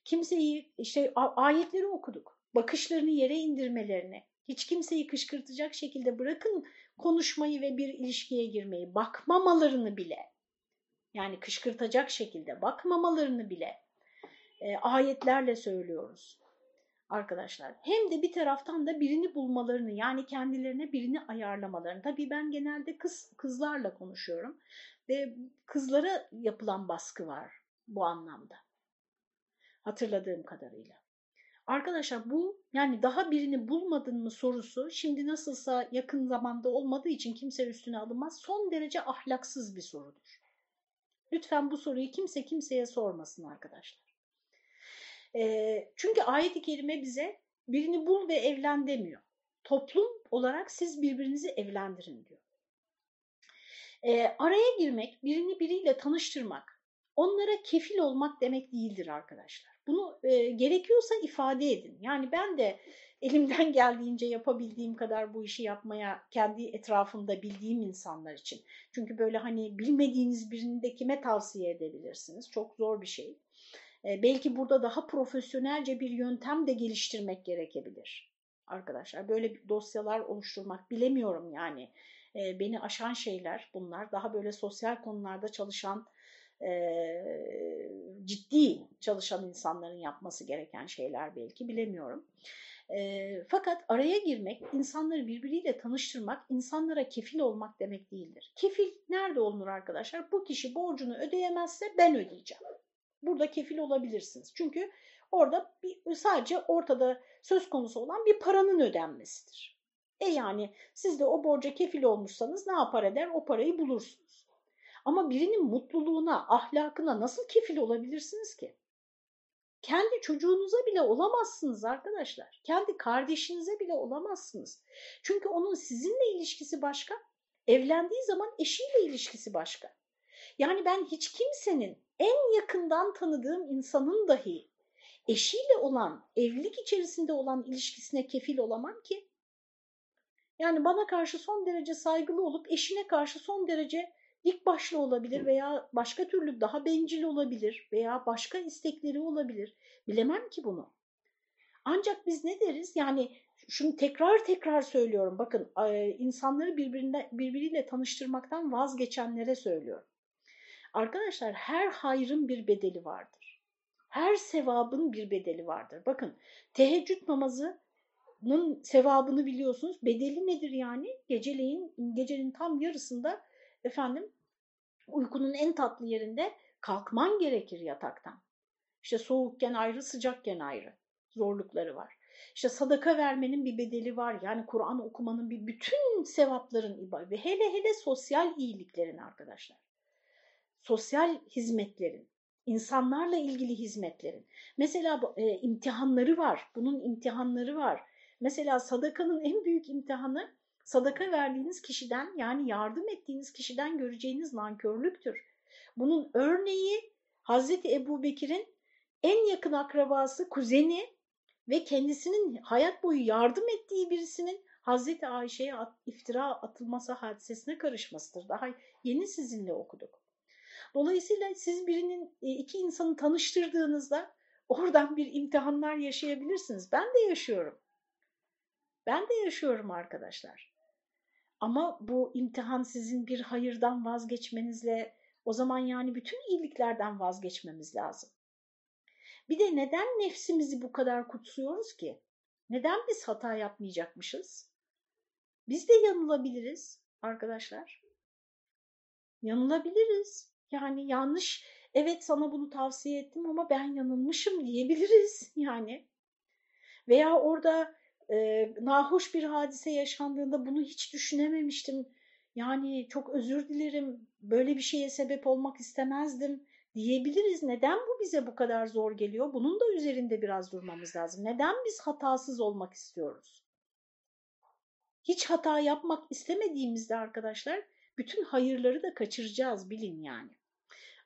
kimseyi işte ayetleri okuduk bakışlarını yere indirmelerini, hiç kimseyi kışkırtacak şekilde bırakın konuşmayı ve bir ilişkiye girmeyi, bakmamalarını bile, yani kışkırtacak şekilde bakmamalarını bile e, ayetlerle söylüyoruz arkadaşlar. Hem de bir taraftan da birini bulmalarını yani kendilerine birini ayarlamalarını. Tabii ben genelde kız kızlarla konuşuyorum ve kızlara yapılan baskı var bu anlamda. Hatırladığım kadarıyla. Arkadaşlar bu yani daha birini bulmadın mı sorusu şimdi nasılsa yakın zamanda olmadığı için kimse üstüne alınmaz. Son derece ahlaksız bir sorudur. Lütfen bu soruyu kimse kimseye sormasın arkadaşlar. E, çünkü ayet-i kerime bize birini bul ve evlen demiyor. Toplum olarak siz birbirinizi evlendirin diyor. E, araya girmek, birini biriyle tanıştırmak, onlara kefil olmak demek değildir arkadaşlar. Bunu e, gerekiyorsa ifade edin. Yani ben de elimden <laughs> geldiğince yapabildiğim kadar bu işi yapmaya kendi etrafımda bildiğim insanlar için. Çünkü böyle hani bilmediğiniz birini de kime tavsiye edebilirsiniz? Çok zor bir şey. E, belki burada daha profesyonelce bir yöntem de geliştirmek gerekebilir. Arkadaşlar böyle dosyalar oluşturmak bilemiyorum yani. E, beni aşan şeyler bunlar. Daha böyle sosyal konularda çalışan ciddi çalışan insanların yapması gereken şeyler belki bilemiyorum. E, fakat araya girmek, insanları birbiriyle tanıştırmak, insanlara kefil olmak demek değildir. Kefil nerede olunur arkadaşlar? Bu kişi borcunu ödeyemezse ben ödeyeceğim. Burada kefil olabilirsiniz. Çünkü orada bir, sadece ortada söz konusu olan bir paranın ödenmesidir. E yani siz de o borca kefil olmuşsanız ne yapar eder? O parayı bulursunuz. Ama birinin mutluluğuna, ahlakına nasıl kefil olabilirsiniz ki? Kendi çocuğunuza bile olamazsınız arkadaşlar. Kendi kardeşinize bile olamazsınız. Çünkü onun sizinle ilişkisi başka, evlendiği zaman eşiyle ilişkisi başka. Yani ben hiç kimsenin en yakından tanıdığım insanın dahi eşiyle olan, evlilik içerisinde olan ilişkisine kefil olamam ki. Yani bana karşı son derece saygılı olup eşine karşı son derece dik başlı olabilir veya başka türlü daha bencil olabilir veya başka istekleri olabilir. Bilemem ki bunu. Ancak biz ne deriz? Yani şunu tekrar tekrar söylüyorum. Bakın insanları birbirine, birbiriyle tanıştırmaktan vazgeçenlere söylüyorum. Arkadaşlar her hayrın bir bedeli vardır. Her sevabın bir bedeli vardır. Bakın teheccüd namazının sevabını biliyorsunuz. Bedeli nedir yani? Geceleyin, gecenin tam yarısında efendim uykunun en tatlı yerinde kalkman gerekir yataktan. İşte soğukken ayrı, sıcakken ayrı zorlukları var. İşte sadaka vermenin bir bedeli var. Yani Kur'an okumanın bir bütün sevapların ve hele hele sosyal iyiliklerin arkadaşlar. Sosyal hizmetlerin, insanlarla ilgili hizmetlerin. Mesela e, imtihanları var. Bunun imtihanları var. Mesela sadakanın en büyük imtihanı sadaka verdiğiniz kişiden yani yardım ettiğiniz kişiden göreceğiniz nankörlüktür. Bunun örneği Hazreti Ebu Bekir'in en yakın akrabası, kuzeni ve kendisinin hayat boyu yardım ettiği birisinin Hazreti Ayşe'ye iftira atılması hadisesine karışmasıdır. Daha yeni sizinle okuduk. Dolayısıyla siz birinin e, iki insanı tanıştırdığınızda oradan bir imtihanlar yaşayabilirsiniz. Ben de yaşıyorum. Ben de yaşıyorum arkadaşlar. Ama bu imtihan sizin bir hayırdan vazgeçmenizle o zaman yani bütün iyiliklerden vazgeçmemiz lazım. Bir de neden nefsimizi bu kadar kutsuyoruz ki? Neden biz hata yapmayacakmışız? Biz de yanılabiliriz arkadaşlar. Yanılabiliriz. Yani yanlış, evet sana bunu tavsiye ettim ama ben yanılmışım diyebiliriz <laughs> yani. Veya orada e, nahoş bir hadise yaşandığında bunu hiç düşünememiştim. Yani çok özür dilerim, böyle bir şeye sebep olmak istemezdim diyebiliriz. Neden bu bize bu kadar zor geliyor? Bunun da üzerinde biraz durmamız lazım. Neden biz hatasız olmak istiyoruz? Hiç hata yapmak istemediğimizde arkadaşlar bütün hayırları da kaçıracağız bilin yani.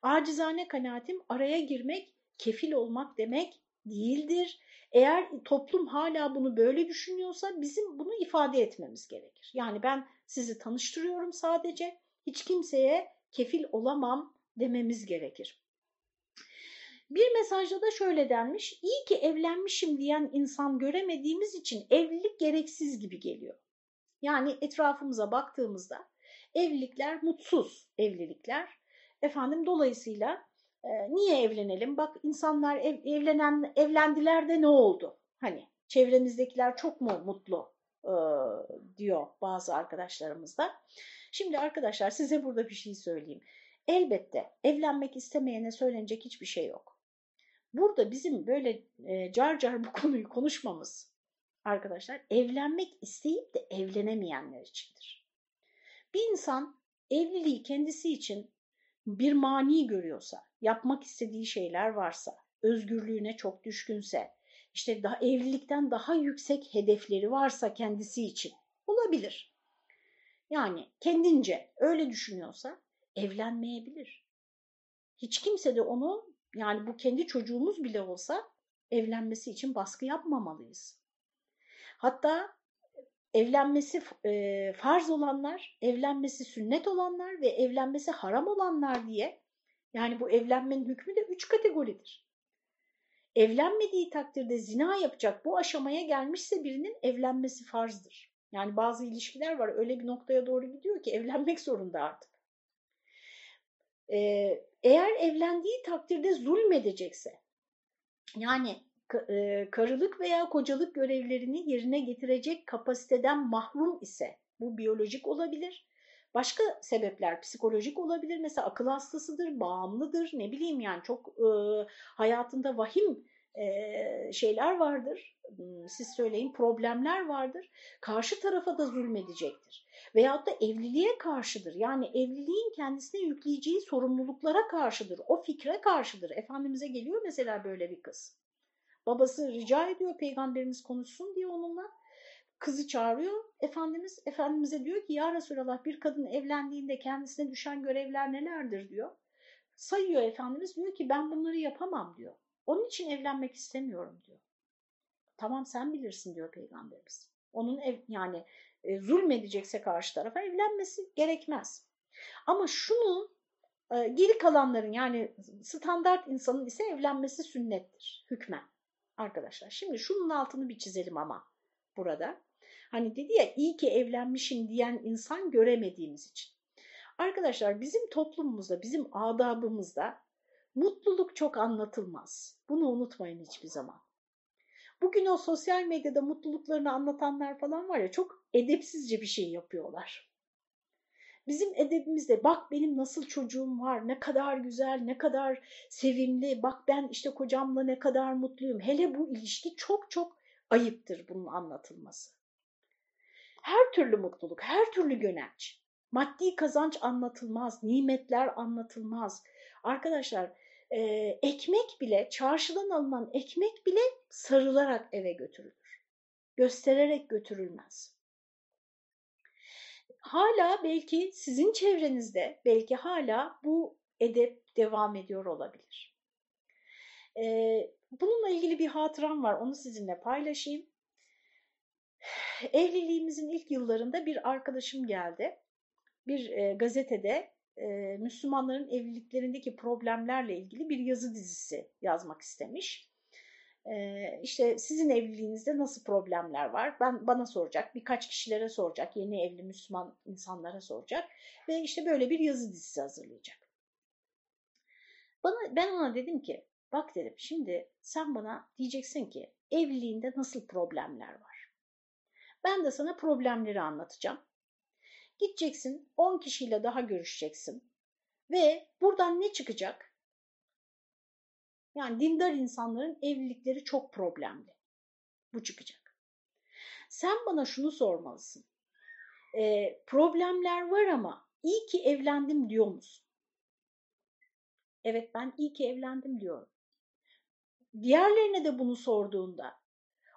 Acizane kanaatim araya girmek, kefil olmak demek değildir. Eğer toplum hala bunu böyle düşünüyorsa bizim bunu ifade etmemiz gerekir. Yani ben sizi tanıştırıyorum sadece, hiç kimseye kefil olamam dememiz gerekir. Bir mesajda da şöyle denmiş, iyi ki evlenmişim diyen insan göremediğimiz için evlilik gereksiz gibi geliyor. Yani etrafımıza baktığımızda evlilikler mutsuz evlilikler. Efendim dolayısıyla e, niye evlenelim? Bak insanlar ev, evlenen evlendiler de ne oldu? Hani çevremizdekiler çok mu mutlu e, diyor bazı arkadaşlarımız da. Şimdi arkadaşlar size burada bir şey söyleyeyim. Elbette evlenmek istemeyene söylenecek hiçbir şey yok. Burada bizim böyle e, car car bu <laughs> konuyu konuşmamız arkadaşlar evlenmek isteyip de evlenemeyenler içindir. Bir insan evliliği kendisi için bir mani görüyorsa, yapmak istediği şeyler varsa, özgürlüğüne çok düşkünse, işte daha evlilikten daha yüksek hedefleri varsa kendisi için olabilir. Yani kendince öyle düşünüyorsa evlenmeyebilir. Hiç kimse de onu yani bu kendi çocuğumuz bile olsa evlenmesi için baskı yapmamalıyız. Hatta evlenmesi e, farz olanlar, evlenmesi sünnet olanlar ve evlenmesi haram olanlar diye yani bu evlenmenin hükmü de üç kategoridir. Evlenmediği takdirde zina yapacak bu aşamaya gelmişse birinin evlenmesi farzdır. Yani bazı ilişkiler var öyle bir noktaya doğru gidiyor ki evlenmek zorunda artık. Ee, eğer evlendiği takdirde zulmedecekse yani karılık veya kocalık görevlerini yerine getirecek kapasiteden mahrum ise bu biyolojik olabilir. Başka sebepler psikolojik olabilir. Mesela akıl hastasıdır, bağımlıdır, ne bileyim yani çok e, hayatında vahim e, şeyler vardır. Hmm, siz söyleyin problemler vardır. Karşı tarafa da zulmedecektir. Veyahut da evliliğe karşıdır. Yani evliliğin kendisine yükleyeceği sorumluluklara karşıdır. O fikre karşıdır. Efendimiz'e geliyor mesela böyle bir kız. Babası rica ediyor peygamberimiz konuşsun diye onunla. Kızı çağırıyor. Efendimiz Efendimiz'e diyor ki ya Resulallah bir kadın evlendiğinde kendisine düşen görevler nelerdir diyor. Sayıyor Efendimiz diyor ki ben bunları yapamam diyor. Onun için evlenmek istemiyorum diyor. Tamam sen bilirsin diyor peygamberimiz. Onun ev, yani e, zulmedecekse karşı tarafa evlenmesi gerekmez. Ama şunu e, geri kalanların yani standart insanın ise evlenmesi sünnettir hükmen arkadaşlar. Şimdi şunun altını bir çizelim ama burada. Hani dedi ya iyi ki evlenmişim diyen insan göremediğimiz için. Arkadaşlar bizim toplumumuzda, bizim adabımızda mutluluk çok anlatılmaz. Bunu unutmayın hiçbir zaman. Bugün o sosyal medyada mutluluklarını anlatanlar falan var ya çok edepsizce bir şey yapıyorlar. Bizim edebimizde bak benim nasıl çocuğum var, ne kadar güzel, ne kadar sevimli, bak ben işte kocamla ne kadar mutluyum. Hele bu ilişki çok çok ayıptır bunun anlatılması. Her türlü mutluluk, her türlü gönenç. Maddi kazanç anlatılmaz, nimetler anlatılmaz. Arkadaşlar e, ekmek bile, çarşıdan alınan ekmek bile sarılarak eve götürülür. Göstererek götürülmez. Hala belki sizin çevrenizde, belki hala bu edep devam ediyor olabilir. E, bununla ilgili bir hatıram var, onu sizinle paylaşayım. Evliliğimizin ilk yıllarında bir arkadaşım geldi. Bir e, gazetede e, Müslümanların evliliklerindeki problemlerle ilgili bir yazı dizisi yazmak istemiş. İşte sizin evliliğinizde nasıl problemler var? Ben bana soracak, birkaç kişilere soracak, yeni evli Müslüman insanlara soracak ve işte böyle bir yazı dizisi hazırlayacak. Bana ben ona dedim ki, bak dedim şimdi sen bana diyeceksin ki evliliğinde nasıl problemler var? Ben de sana problemleri anlatacağım. Gideceksin 10 kişiyle daha görüşeceksin ve buradan ne çıkacak? Yani dindar insanların evlilikleri çok problemli. Bu çıkacak. Sen bana şunu sormalısın. Ee, problemler var ama iyi ki evlendim diyor musun? Evet ben iyi ki evlendim diyorum. Diğerlerine de bunu sorduğunda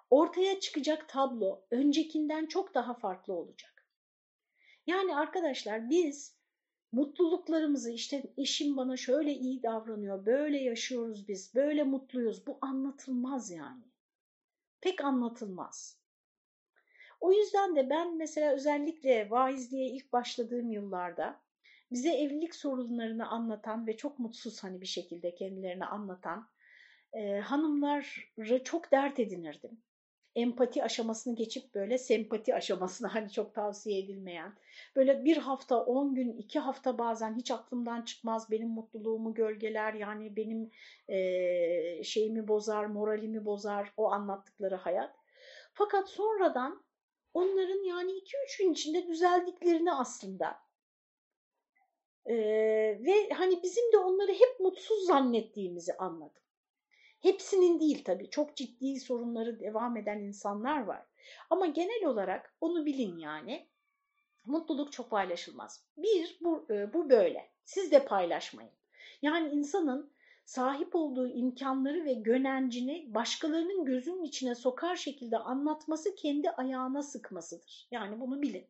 ortaya çıkacak tablo öncekinden çok daha farklı olacak. Yani arkadaşlar biz mutluluklarımızı işte eşim bana şöyle iyi davranıyor, böyle yaşıyoruz biz, böyle mutluyuz. Bu anlatılmaz yani. Pek anlatılmaz. O yüzden de ben mesela özellikle vaizliğe ilk başladığım yıllarda bize evlilik sorunlarını anlatan ve çok mutsuz hani bir şekilde kendilerini anlatan e, hanımları çok dert edinirdim empati aşamasını geçip böyle sempati aşamasına <laughs> hani çok tavsiye edilmeyen. Böyle bir hafta on gün iki hafta bazen hiç aklımdan çıkmaz. Benim mutluluğumu gölgeler yani benim e, şeyimi bozar moralimi bozar o anlattıkları hayat. Fakat sonradan onların yani iki üç gün içinde düzeldiklerini aslında. Ee, ve hani bizim de onları hep mutsuz zannettiğimizi anladım. Hepsinin değil tabii çok ciddi sorunları devam eden insanlar var. Ama genel olarak onu bilin yani mutluluk çok paylaşılmaz. Bir bu, e, bu böyle siz de paylaşmayın. Yani insanın sahip olduğu imkanları ve gönencini başkalarının gözünün içine sokar şekilde anlatması kendi ayağına sıkmasıdır. Yani bunu bilin.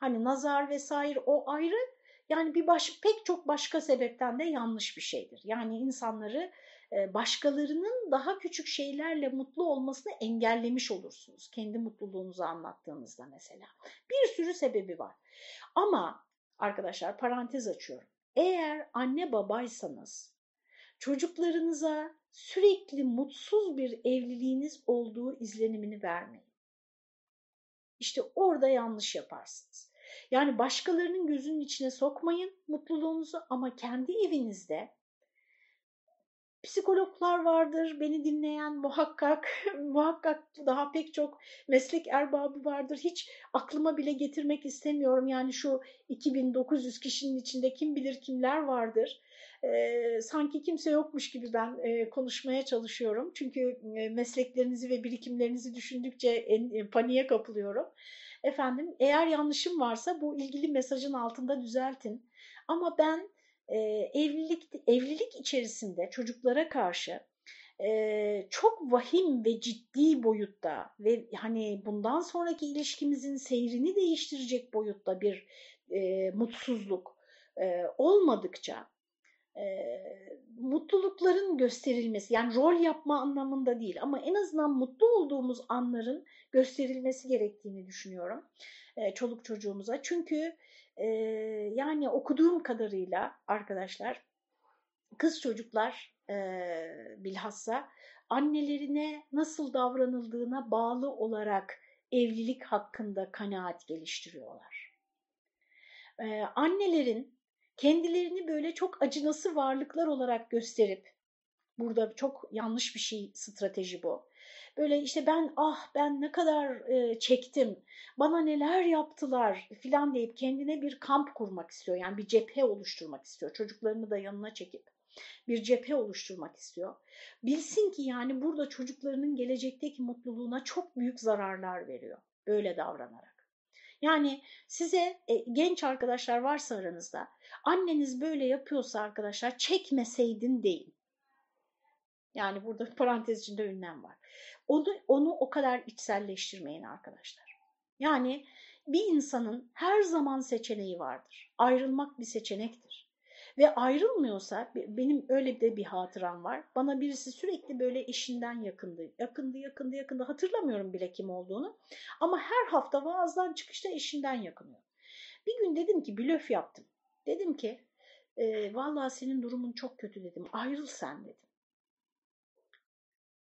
Hani nazar vesaire o ayrı yani bir baş, pek çok başka sebepten de yanlış bir şeydir. Yani insanları başkalarının daha küçük şeylerle mutlu olmasını engellemiş olursunuz. Kendi mutluluğunuzu anlattığınızda mesela. Bir sürü sebebi var. Ama arkadaşlar parantez açıyorum. Eğer anne babaysanız çocuklarınıza sürekli mutsuz bir evliliğiniz olduğu izlenimini vermeyin. İşte orada yanlış yaparsınız. Yani başkalarının gözünün içine sokmayın mutluluğunuzu ama kendi evinizde psikologlar vardır beni dinleyen muhakkak <laughs> muhakkak daha pek çok meslek erbabı vardır. Hiç aklıma bile getirmek istemiyorum. Yani şu 2900 kişinin içinde kim bilir kimler vardır. Ee, sanki kimse yokmuş gibi ben e, konuşmaya çalışıyorum. Çünkü e, mesleklerinizi ve birikimlerinizi düşündükçe en, e, paniğe kapılıyorum. Efendim eğer yanlışım varsa bu ilgili mesajın altında düzeltin. Ama ben e, evlilik evlilik içerisinde çocuklara karşı e, çok vahim ve ciddi boyutta ve hani bundan sonraki ilişkimizin seyrini değiştirecek boyutta bir e, mutsuzluk e, olmadıkça e, mutlulukların gösterilmesi yani rol yapma anlamında değil ama en azından mutlu olduğumuz anların gösterilmesi gerektiğini düşünüyorum e, çoluk çocuğumuza. Çünkü e, yani okuduğum kadarıyla arkadaşlar kız çocuklar e, bilhassa annelerine nasıl davranıldığına bağlı olarak evlilik hakkında kanaat geliştiriyorlar. Ee, annelerin kendilerini böyle çok acınası varlıklar olarak gösterip, burada çok yanlış bir şey strateji bu. Böyle işte ben ah ben ne kadar e, çektim, bana neler yaptılar filan deyip kendine bir kamp kurmak istiyor. Yani bir cephe oluşturmak istiyor. Çocuklarını da yanına çekip bir cephe oluşturmak istiyor. Bilsin ki yani burada çocuklarının gelecekteki mutluluğuna çok büyük zararlar veriyor. Böyle davranarak. Yani size e, genç arkadaşlar varsa aranızda anneniz böyle yapıyorsa arkadaşlar çekmeseydin deyin. Yani burada <laughs> parantez içinde ünlem var. Onu, onu o kadar içselleştirmeyin arkadaşlar. Yani bir insanın her zaman seçeneği vardır. Ayrılmak bir seçenektir. Ve ayrılmıyorsa, benim öyle de bir hatıram var. Bana birisi sürekli böyle eşinden yakındı. Yakındı, yakındı, yakındı. Hatırlamıyorum bile kim olduğunu. Ama her hafta vaazdan çıkışta eşinden yakınıyor. Bir gün dedim ki blöf yaptım. Dedim ki e, vallahi senin durumun çok kötü dedim. Ayrıl sen dedim.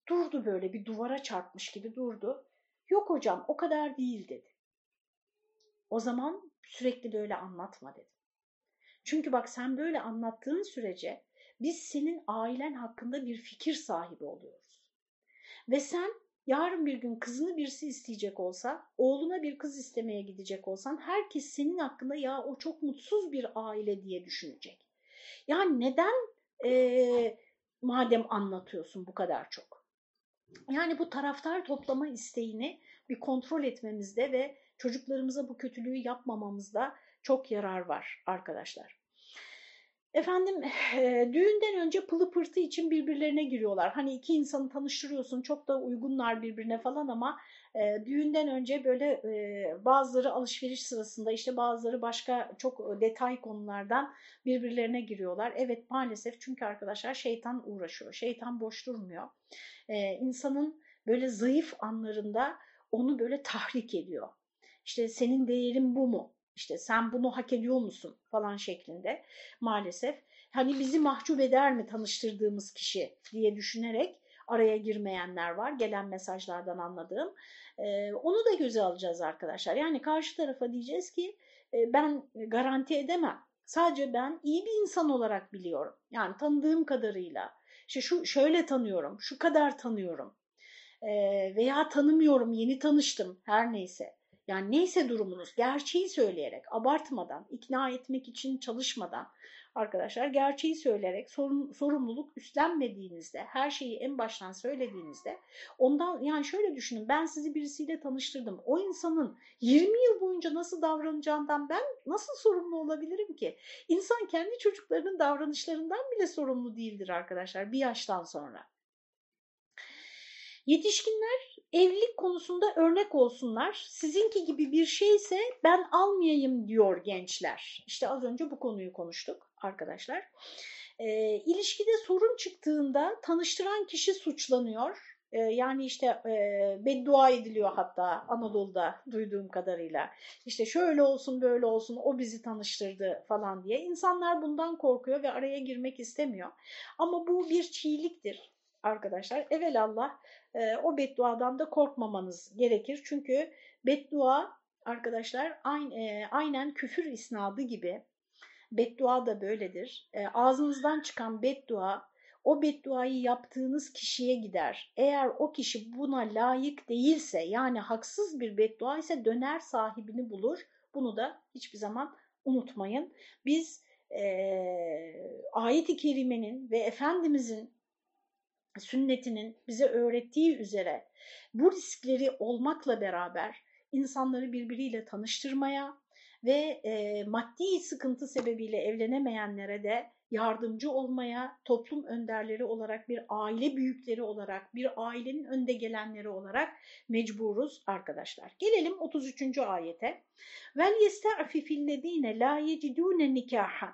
Durdu böyle bir duvara çarpmış gibi durdu. Yok hocam o kadar değil dedi. O zaman sürekli böyle anlatma dedim. Çünkü bak sen böyle anlattığın sürece biz senin ailen hakkında bir fikir sahibi oluyoruz. Ve sen yarın bir gün kızını birisi isteyecek olsa, oğluna bir kız istemeye gidecek olsan herkes senin hakkında ya o çok mutsuz bir aile diye düşünecek. Yani neden e, madem anlatıyorsun bu kadar çok? Yani bu taraftar toplama isteğini bir kontrol etmemizde ve çocuklarımıza bu kötülüğü yapmamamızda çok yarar var arkadaşlar. Efendim e, düğünden önce pılı pırtı için birbirlerine giriyorlar. Hani iki insanı tanıştırıyorsun çok da uygunlar birbirine falan ama e, düğünden önce böyle e, bazıları alışveriş sırasında işte bazıları başka çok detay konulardan birbirlerine giriyorlar. Evet maalesef çünkü arkadaşlar şeytan uğraşıyor. Şeytan boş durmuyor. E, insanın böyle zayıf anlarında onu böyle tahrik ediyor. İşte senin değerin bu mu? İşte sen bunu hak ediyor musun falan şeklinde maalesef. Hani bizi mahcup eder mi tanıştırdığımız kişi diye düşünerek araya girmeyenler var gelen mesajlardan anladığım. Ee, onu da göze alacağız arkadaşlar. Yani karşı tarafa diyeceğiz ki e, ben garanti edemem. Sadece ben iyi bir insan olarak biliyorum. Yani tanıdığım kadarıyla. İşte şu şöyle tanıyorum, şu kadar tanıyorum. Ee, veya tanımıyorum, yeni tanıştım her neyse. Yani neyse durumunuz gerçeği söyleyerek, abartmadan, ikna etmek için çalışmadan arkadaşlar gerçeği söyleyerek sorumluluk üstlenmediğinizde, her şeyi en baştan söylediğinizde ondan yani şöyle düşünün ben sizi birisiyle tanıştırdım. O insanın 20 yıl boyunca nasıl davranacağından ben nasıl sorumlu olabilirim ki? İnsan kendi çocuklarının davranışlarından bile sorumlu değildir arkadaşlar bir yaştan sonra. Yetişkinler evlilik konusunda örnek olsunlar. Sizinki gibi bir şeyse ben almayayım diyor gençler. İşte az önce bu konuyu konuştuk arkadaşlar. E, ilişkide sorun çıktığında tanıştıran kişi suçlanıyor. E, yani işte e, beddua ediliyor hatta Anadolu'da duyduğum kadarıyla. İşte şöyle olsun böyle olsun o bizi tanıştırdı falan diye. İnsanlar bundan korkuyor ve araya girmek istemiyor. Ama bu bir çiğliktir arkadaşlar. Evelallah e, o bedduadan da korkmamanız gerekir. Çünkü beddua arkadaşlar e, aynen küfür isnadı gibi beddua da böyledir. E, ağzınızdan çıkan beddua o bedduayı yaptığınız kişiye gider. Eğer o kişi buna layık değilse yani haksız bir beddua ise döner sahibini bulur. Bunu da hiçbir zaman unutmayın. Biz e, ayet-i kerimenin ve Efendimizin sünnetinin bize öğrettiği üzere bu riskleri olmakla beraber insanları birbiriyle tanıştırmaya ve e, maddi sıkıntı sebebiyle evlenemeyenlere de yardımcı olmaya, toplum önderleri olarak, bir aile büyükleri olarak, bir ailenin önde gelenleri olarak mecburuz arkadaşlar. Gelelim 33. ayete. Vel yesta'fifillezine la yecidune nikahan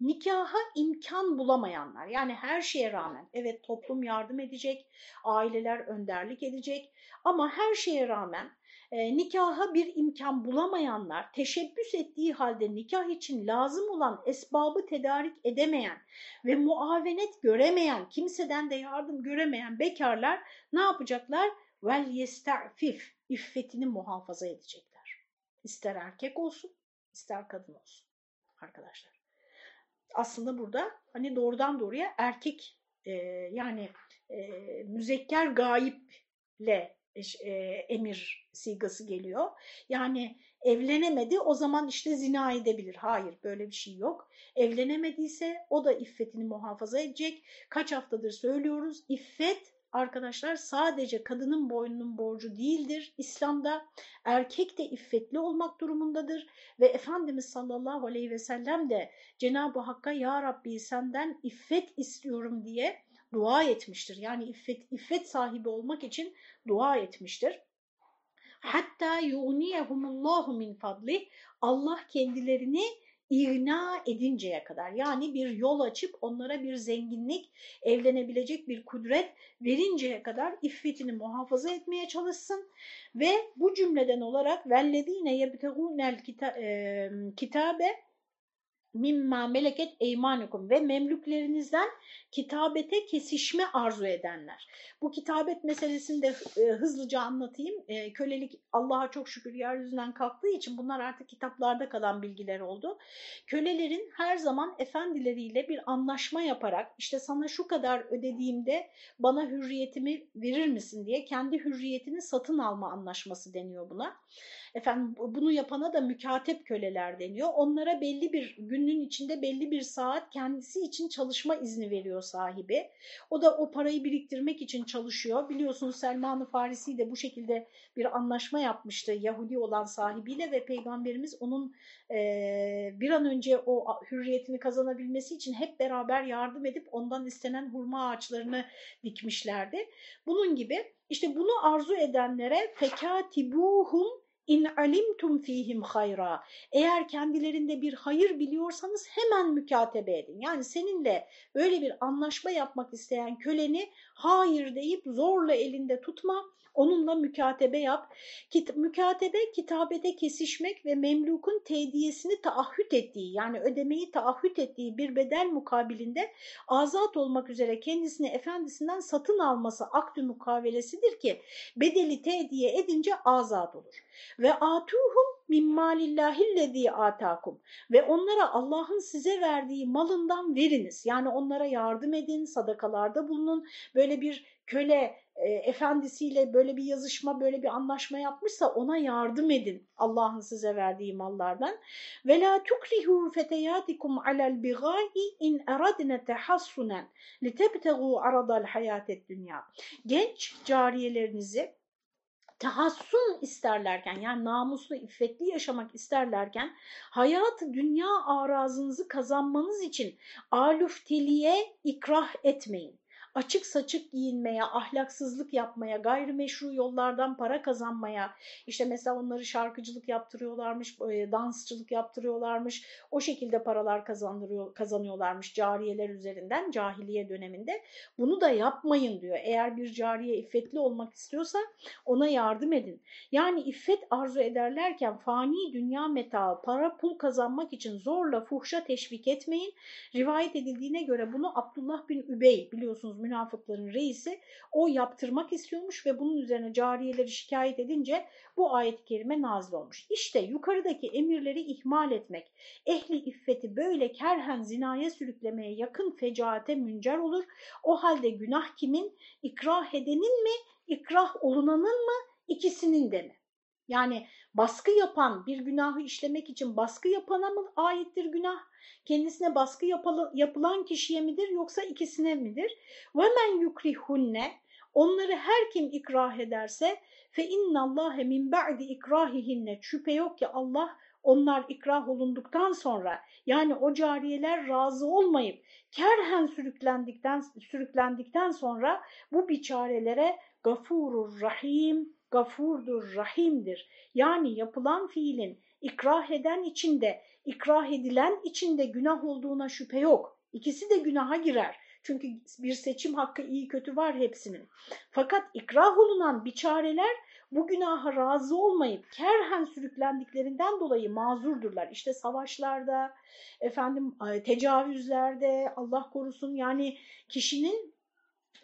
nikaha imkan bulamayanlar yani her şeye rağmen evet toplum yardım edecek, aileler önderlik edecek ama her şeye rağmen e, nikaha bir imkan bulamayanlar, teşebbüs ettiği halde nikah için lazım olan esbabı tedarik edemeyen ve muavenet göremeyen, kimseden de yardım göremeyen bekarlar ne yapacaklar? Vel yesta'fif, iffetini muhafaza edecekler. İster erkek olsun, ister kadın olsun arkadaşlar. aslında burada hani doğrudan doğruya erkek e, yani e, müzekker gayiple e, emir sigası geliyor. Yani evlenemedi o zaman işte zina edebilir. Hayır böyle bir şey yok. Evlenemediyse o da iffetini muhafaza edecek. Kaç haftadır söylüyoruz iffet arkadaşlar sadece kadının boynunun borcu değildir. İslam'da erkek de iffetli olmak durumundadır ve Efendimiz sallallahu aleyhi ve sellem de Cenab-ı Hakk'a ya Rabbi senden iffet istiyorum diye dua etmiştir. Yani iffet, iffet sahibi olmak için dua etmiştir. Hatta yugniyehumullahu min fadli Allah kendilerini igna edinceye kadar yani bir yol açıp onlara bir zenginlik, evlenebilecek bir kudret verinceye kadar iffetini muhafaza etmeye çalışsın ve bu cümleden olarak vellezine yebtegunel kitabe mimma meleket eymanukum ve memlüklerinizden kitabete kesişme arzu edenler. Bu kitabet meselesini de e, hızlıca anlatayım. E, kölelik Allah'a çok şükür yeryüzünden kalktığı için bunlar artık kitaplarda kalan bilgiler oldu. Kölelerin her zaman efendileriyle bir anlaşma yaparak işte sana şu kadar ödediğimde bana hürriyetimi verir misin diye kendi hürriyetini satın alma anlaşması deniyor buna. Efendim bunu yapana da mükatep köleler deniyor. Onlara belli bir günün içinde belli bir saat kendisi için çalışma izni veriyor sahibi. O da o parayı biriktirmek için çalışıyor. Biliyorsunuz Selman-ı Farisi de bu şekilde bir anlaşma yapmıştı Yahudi olan sahibiyle ve Peygamberimiz onun e, bir an önce o hürriyetini kazanabilmesi için hep beraber yardım edip ondan istenen hurma ağaçlarını dikmişlerdi. Bunun gibi işte bunu arzu edenlere fekatibuhum İn alimtum fihim hayra. Eğer kendilerinde bir hayır biliyorsanız hemen mükatebe edin. Yani seninle böyle bir anlaşma yapmak isteyen köleni hayır deyip zorla elinde tutma Onunla mükatebe yap. Kit mükatebe kitabete kesişmek ve memlukun tediyesini taahhüt ettiği yani ödemeyi taahhüt ettiği bir bedel mukabilinde azat olmak üzere kendisini efendisinden satın alması akdü mukavelesidir ki bedeli tediye edince azat olur. Ve atuhum mimmalillahillezî atakum ve onlara Allah'ın size verdiği malından veriniz. Yani onlara yardım edin, sadakalarda bulunun. Böyle bir köle e, efendisiyle böyle bir yazışma, böyle bir anlaşma yapmışsa ona yardım edin Allah'ın size verdiği mallardan. Ve la tukrihu feteyatikum alel bigai in eradne tahassunen litebtegu aradal hayatet dünya. Genç cariyelerinizi tahassun isterlerken yani namuslu, iffetli yaşamak isterlerken hayat dünya arazınızı kazanmanız için aluftiliğe ikrah etmeyin açık saçık giyinmeye, ahlaksızlık yapmaya, gayrimeşru yollardan para kazanmaya, işte mesela onları şarkıcılık yaptırıyorlarmış, e, dansçılık yaptırıyorlarmış, o şekilde paralar kazandırıyor, kazanıyorlarmış cariyeler üzerinden cahiliye döneminde. Bunu da yapmayın diyor. Eğer bir cariye iffetli olmak istiyorsa ona yardım edin. Yani iffet arzu ederlerken fani dünya metaı, para pul kazanmak için zorla fuhşa teşvik etmeyin. Rivayet edildiğine göre bunu Abdullah bin Übey biliyorsunuz münafıkların reisi o yaptırmak istiyormuş ve bunun üzerine cariyeleri şikayet edince bu ayet-i kerime nazil olmuş. İşte yukarıdaki emirleri ihmal etmek, ehli iffeti böyle kerhen zinaya sürüklemeye yakın fecaate müncer olur. O halde günah kimin? İkrah edenin mi, ikrah olunanın mı, ikisinin de mi? Yani baskı yapan bir günahı işlemek için baskı yapana mı aittir günah? Kendisine baskı yapılan kişiye midir yoksa ikisine midir? وَمَنْ يُكْرِهُنَّ Onları her kim ikrah ederse fe innallâhe min ba'di ikrahihinne şüphe yok ki Allah onlar ikrah olunduktan sonra yani o cariyeler razı olmayıp kerhen sürüklendikten sürüklendikten sonra bu biçarelere gafurur rahim gafurdur, rahimdir. Yani yapılan fiilin ikrah eden içinde, ikrah edilen içinde günah olduğuna şüphe yok. İkisi de günaha girer. Çünkü bir seçim hakkı iyi kötü var hepsinin. Fakat ikrah olunan biçareler bu günaha razı olmayıp kerhen sürüklendiklerinden dolayı mazurdurlar. İşte savaşlarda, efendim tecavüzlerde Allah korusun yani kişinin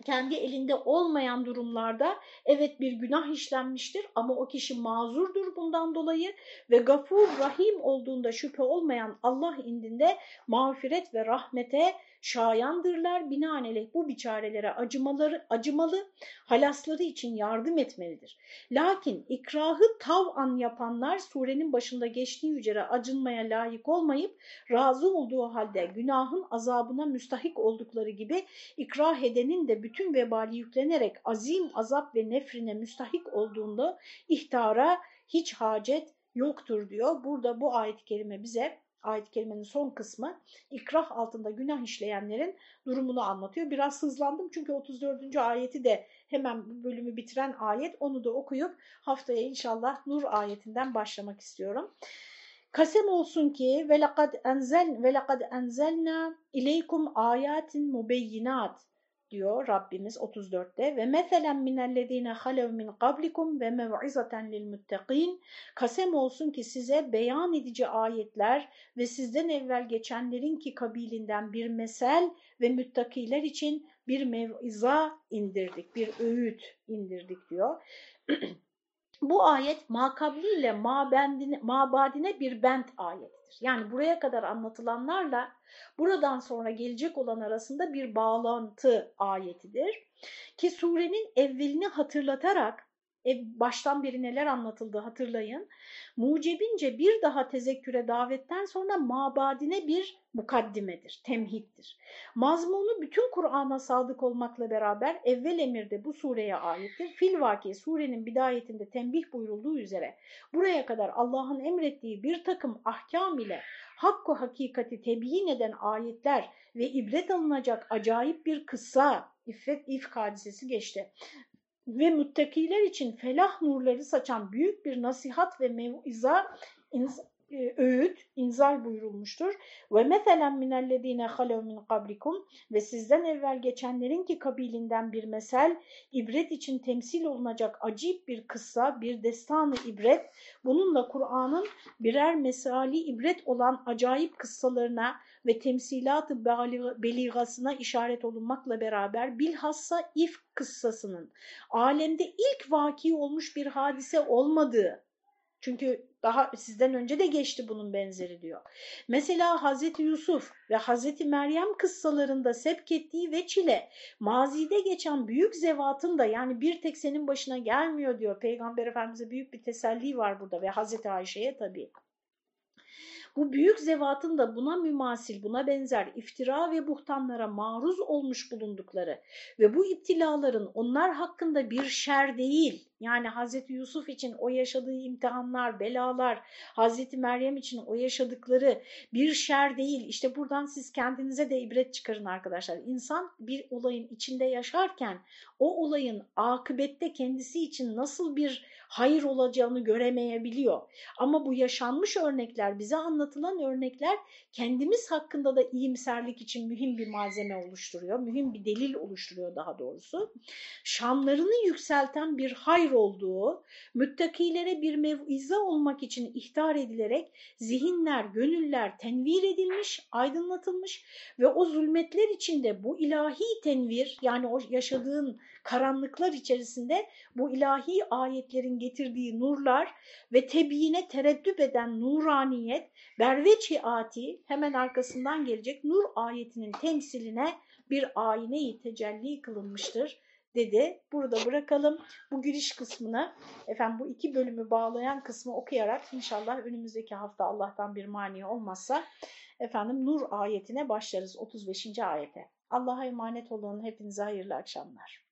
kendi elinde olmayan durumlarda evet bir günah işlenmiştir ama o kişi mazurdur bundan dolayı ve gafur rahim olduğunda şüphe olmayan Allah indinde mağfiret ve rahmete şayandırlar. Binaenaleyh bu biçarelere acımaları, acımalı, halasları için yardım etmelidir. Lakin ikrahı tav'an yapanlar surenin başında geçtiği üzere acınmaya layık olmayıp razı olduğu halde günahın azabına müstahik oldukları gibi ikrah edenin de bütün vebali yüklenerek azim azap ve nefrine müstahik olduğunda ihtara hiç hacet yoktur diyor. Burada bu ayet-i kerime bize ayet-i kerimenin son kısmı ikrah altında günah işleyenlerin durumunu anlatıyor. Biraz hızlandım çünkü 34. ayeti de hemen bölümü bitiren ayet onu da okuyup haftaya inşallah Nur ayetinden başlamak istiyorum. Kasem olsun ki ve lekad enzel ve lekad enzelna ileykum ayatin mubeyyinat diyor Rabbimiz 34'te ve meselen minellezine halev min qablikum ve mev'izaten lil muttaqin kasem olsun ki size beyan edici ayetler ve sizden evvel geçenlerin ki kabilinden bir mesel ve müttakiler için bir mev'iza indirdik, bir öğüt indirdik diyor. <clears throat> Bu ayet makabliyle mabendine, mabadine bir bent ayetidir. Yani buraya kadar anlatılanlarla buradan sonra gelecek olan arasında bir bağlantı ayetidir. Ki surenin evvelini hatırlatarak baştan beri neler anlatıldı hatırlayın. Mucebince bir daha tezekküre davetten sonra mabadine bir mukaddimedir, temhittir. Mazmunu bütün Kur'an'a sadık olmakla beraber evvel emirde bu sureye aittir. Filvaki surenin bidayetinde tembih buyurulduğu üzere buraya kadar Allah'ın emrettiği bir takım ahkam ile hakku hakikati tebiyin eden ayetler ve ibret alınacak acayip bir kıssa, iffet ifk hadisesi geçti ve muttakiler için felah nurları saçan büyük bir nasihat ve meviza öğüt, inzal buyurulmuştur. Ve meselen minellezine halev min kablikum ve sizden evvel geçenlerin ki kabilinden bir mesel, ibret için temsil olunacak acip bir kıssa, bir destanı ibret, bununla Kur'an'ın birer mesali ibret olan acayip kıssalarına ve temsilat-ı beligasına işaret olunmakla beraber bilhassa if kıssasının alemde ilk vaki olmuş bir hadise olmadığı, çünkü daha sizden önce de geçti bunun benzeri diyor. Mesela Hazreti Yusuf ve Hazreti Meryem kıssalarında sevk ettiği ve çile mazide geçen büyük zevatın da yani bir tek senin başına gelmiyor diyor. Peygamber Efendimiz'e büyük bir teselli var burada ve Hazreti Ayşe'ye tabii. Bu büyük zevatın da buna mümasil, buna benzer iftira ve buhtanlara maruz olmuş bulundukları ve bu iptilaların onlar hakkında bir şer değil, yani Hazreti Yusuf için o yaşadığı imtihanlar, belalar, Hazreti Meryem için o yaşadıkları bir şer değil. İşte buradan siz kendinize de ibret çıkarın arkadaşlar. İnsan bir olayın içinde yaşarken o olayın akıbette kendisi için nasıl bir hayır olacağını göremeyebiliyor. Ama bu yaşanmış örnekler, bize anlatılan örnekler kendimiz hakkında da iyimserlik için mühim bir malzeme oluşturuyor, mühim bir delil oluşturuyor daha doğrusu. Şanlarını yükselten bir hayır olduğu, müttakilere bir mevize olmak için ihtar edilerek zihinler, gönüller tenvir edilmiş, aydınlatılmış ve o zulmetler içinde bu ilahi tenvir yani o yaşadığın karanlıklar içerisinde bu ilahi ayetlerin getirdiği nurlar ve tebiine tereddüt eden nuraniyet, berveçi ati hemen arkasından gelecek nur ayetinin temsiline bir ayine-i tecelli kılınmıştır dedi. Burada bırakalım. Bu giriş kısmını, efendim bu iki bölümü bağlayan kısmı okuyarak inşallah önümüzdeki hafta Allah'tan bir mani olmazsa efendim Nur ayetine başlarız 35. ayete. Allah'a emanet olun. Hepinize hayırlı akşamlar.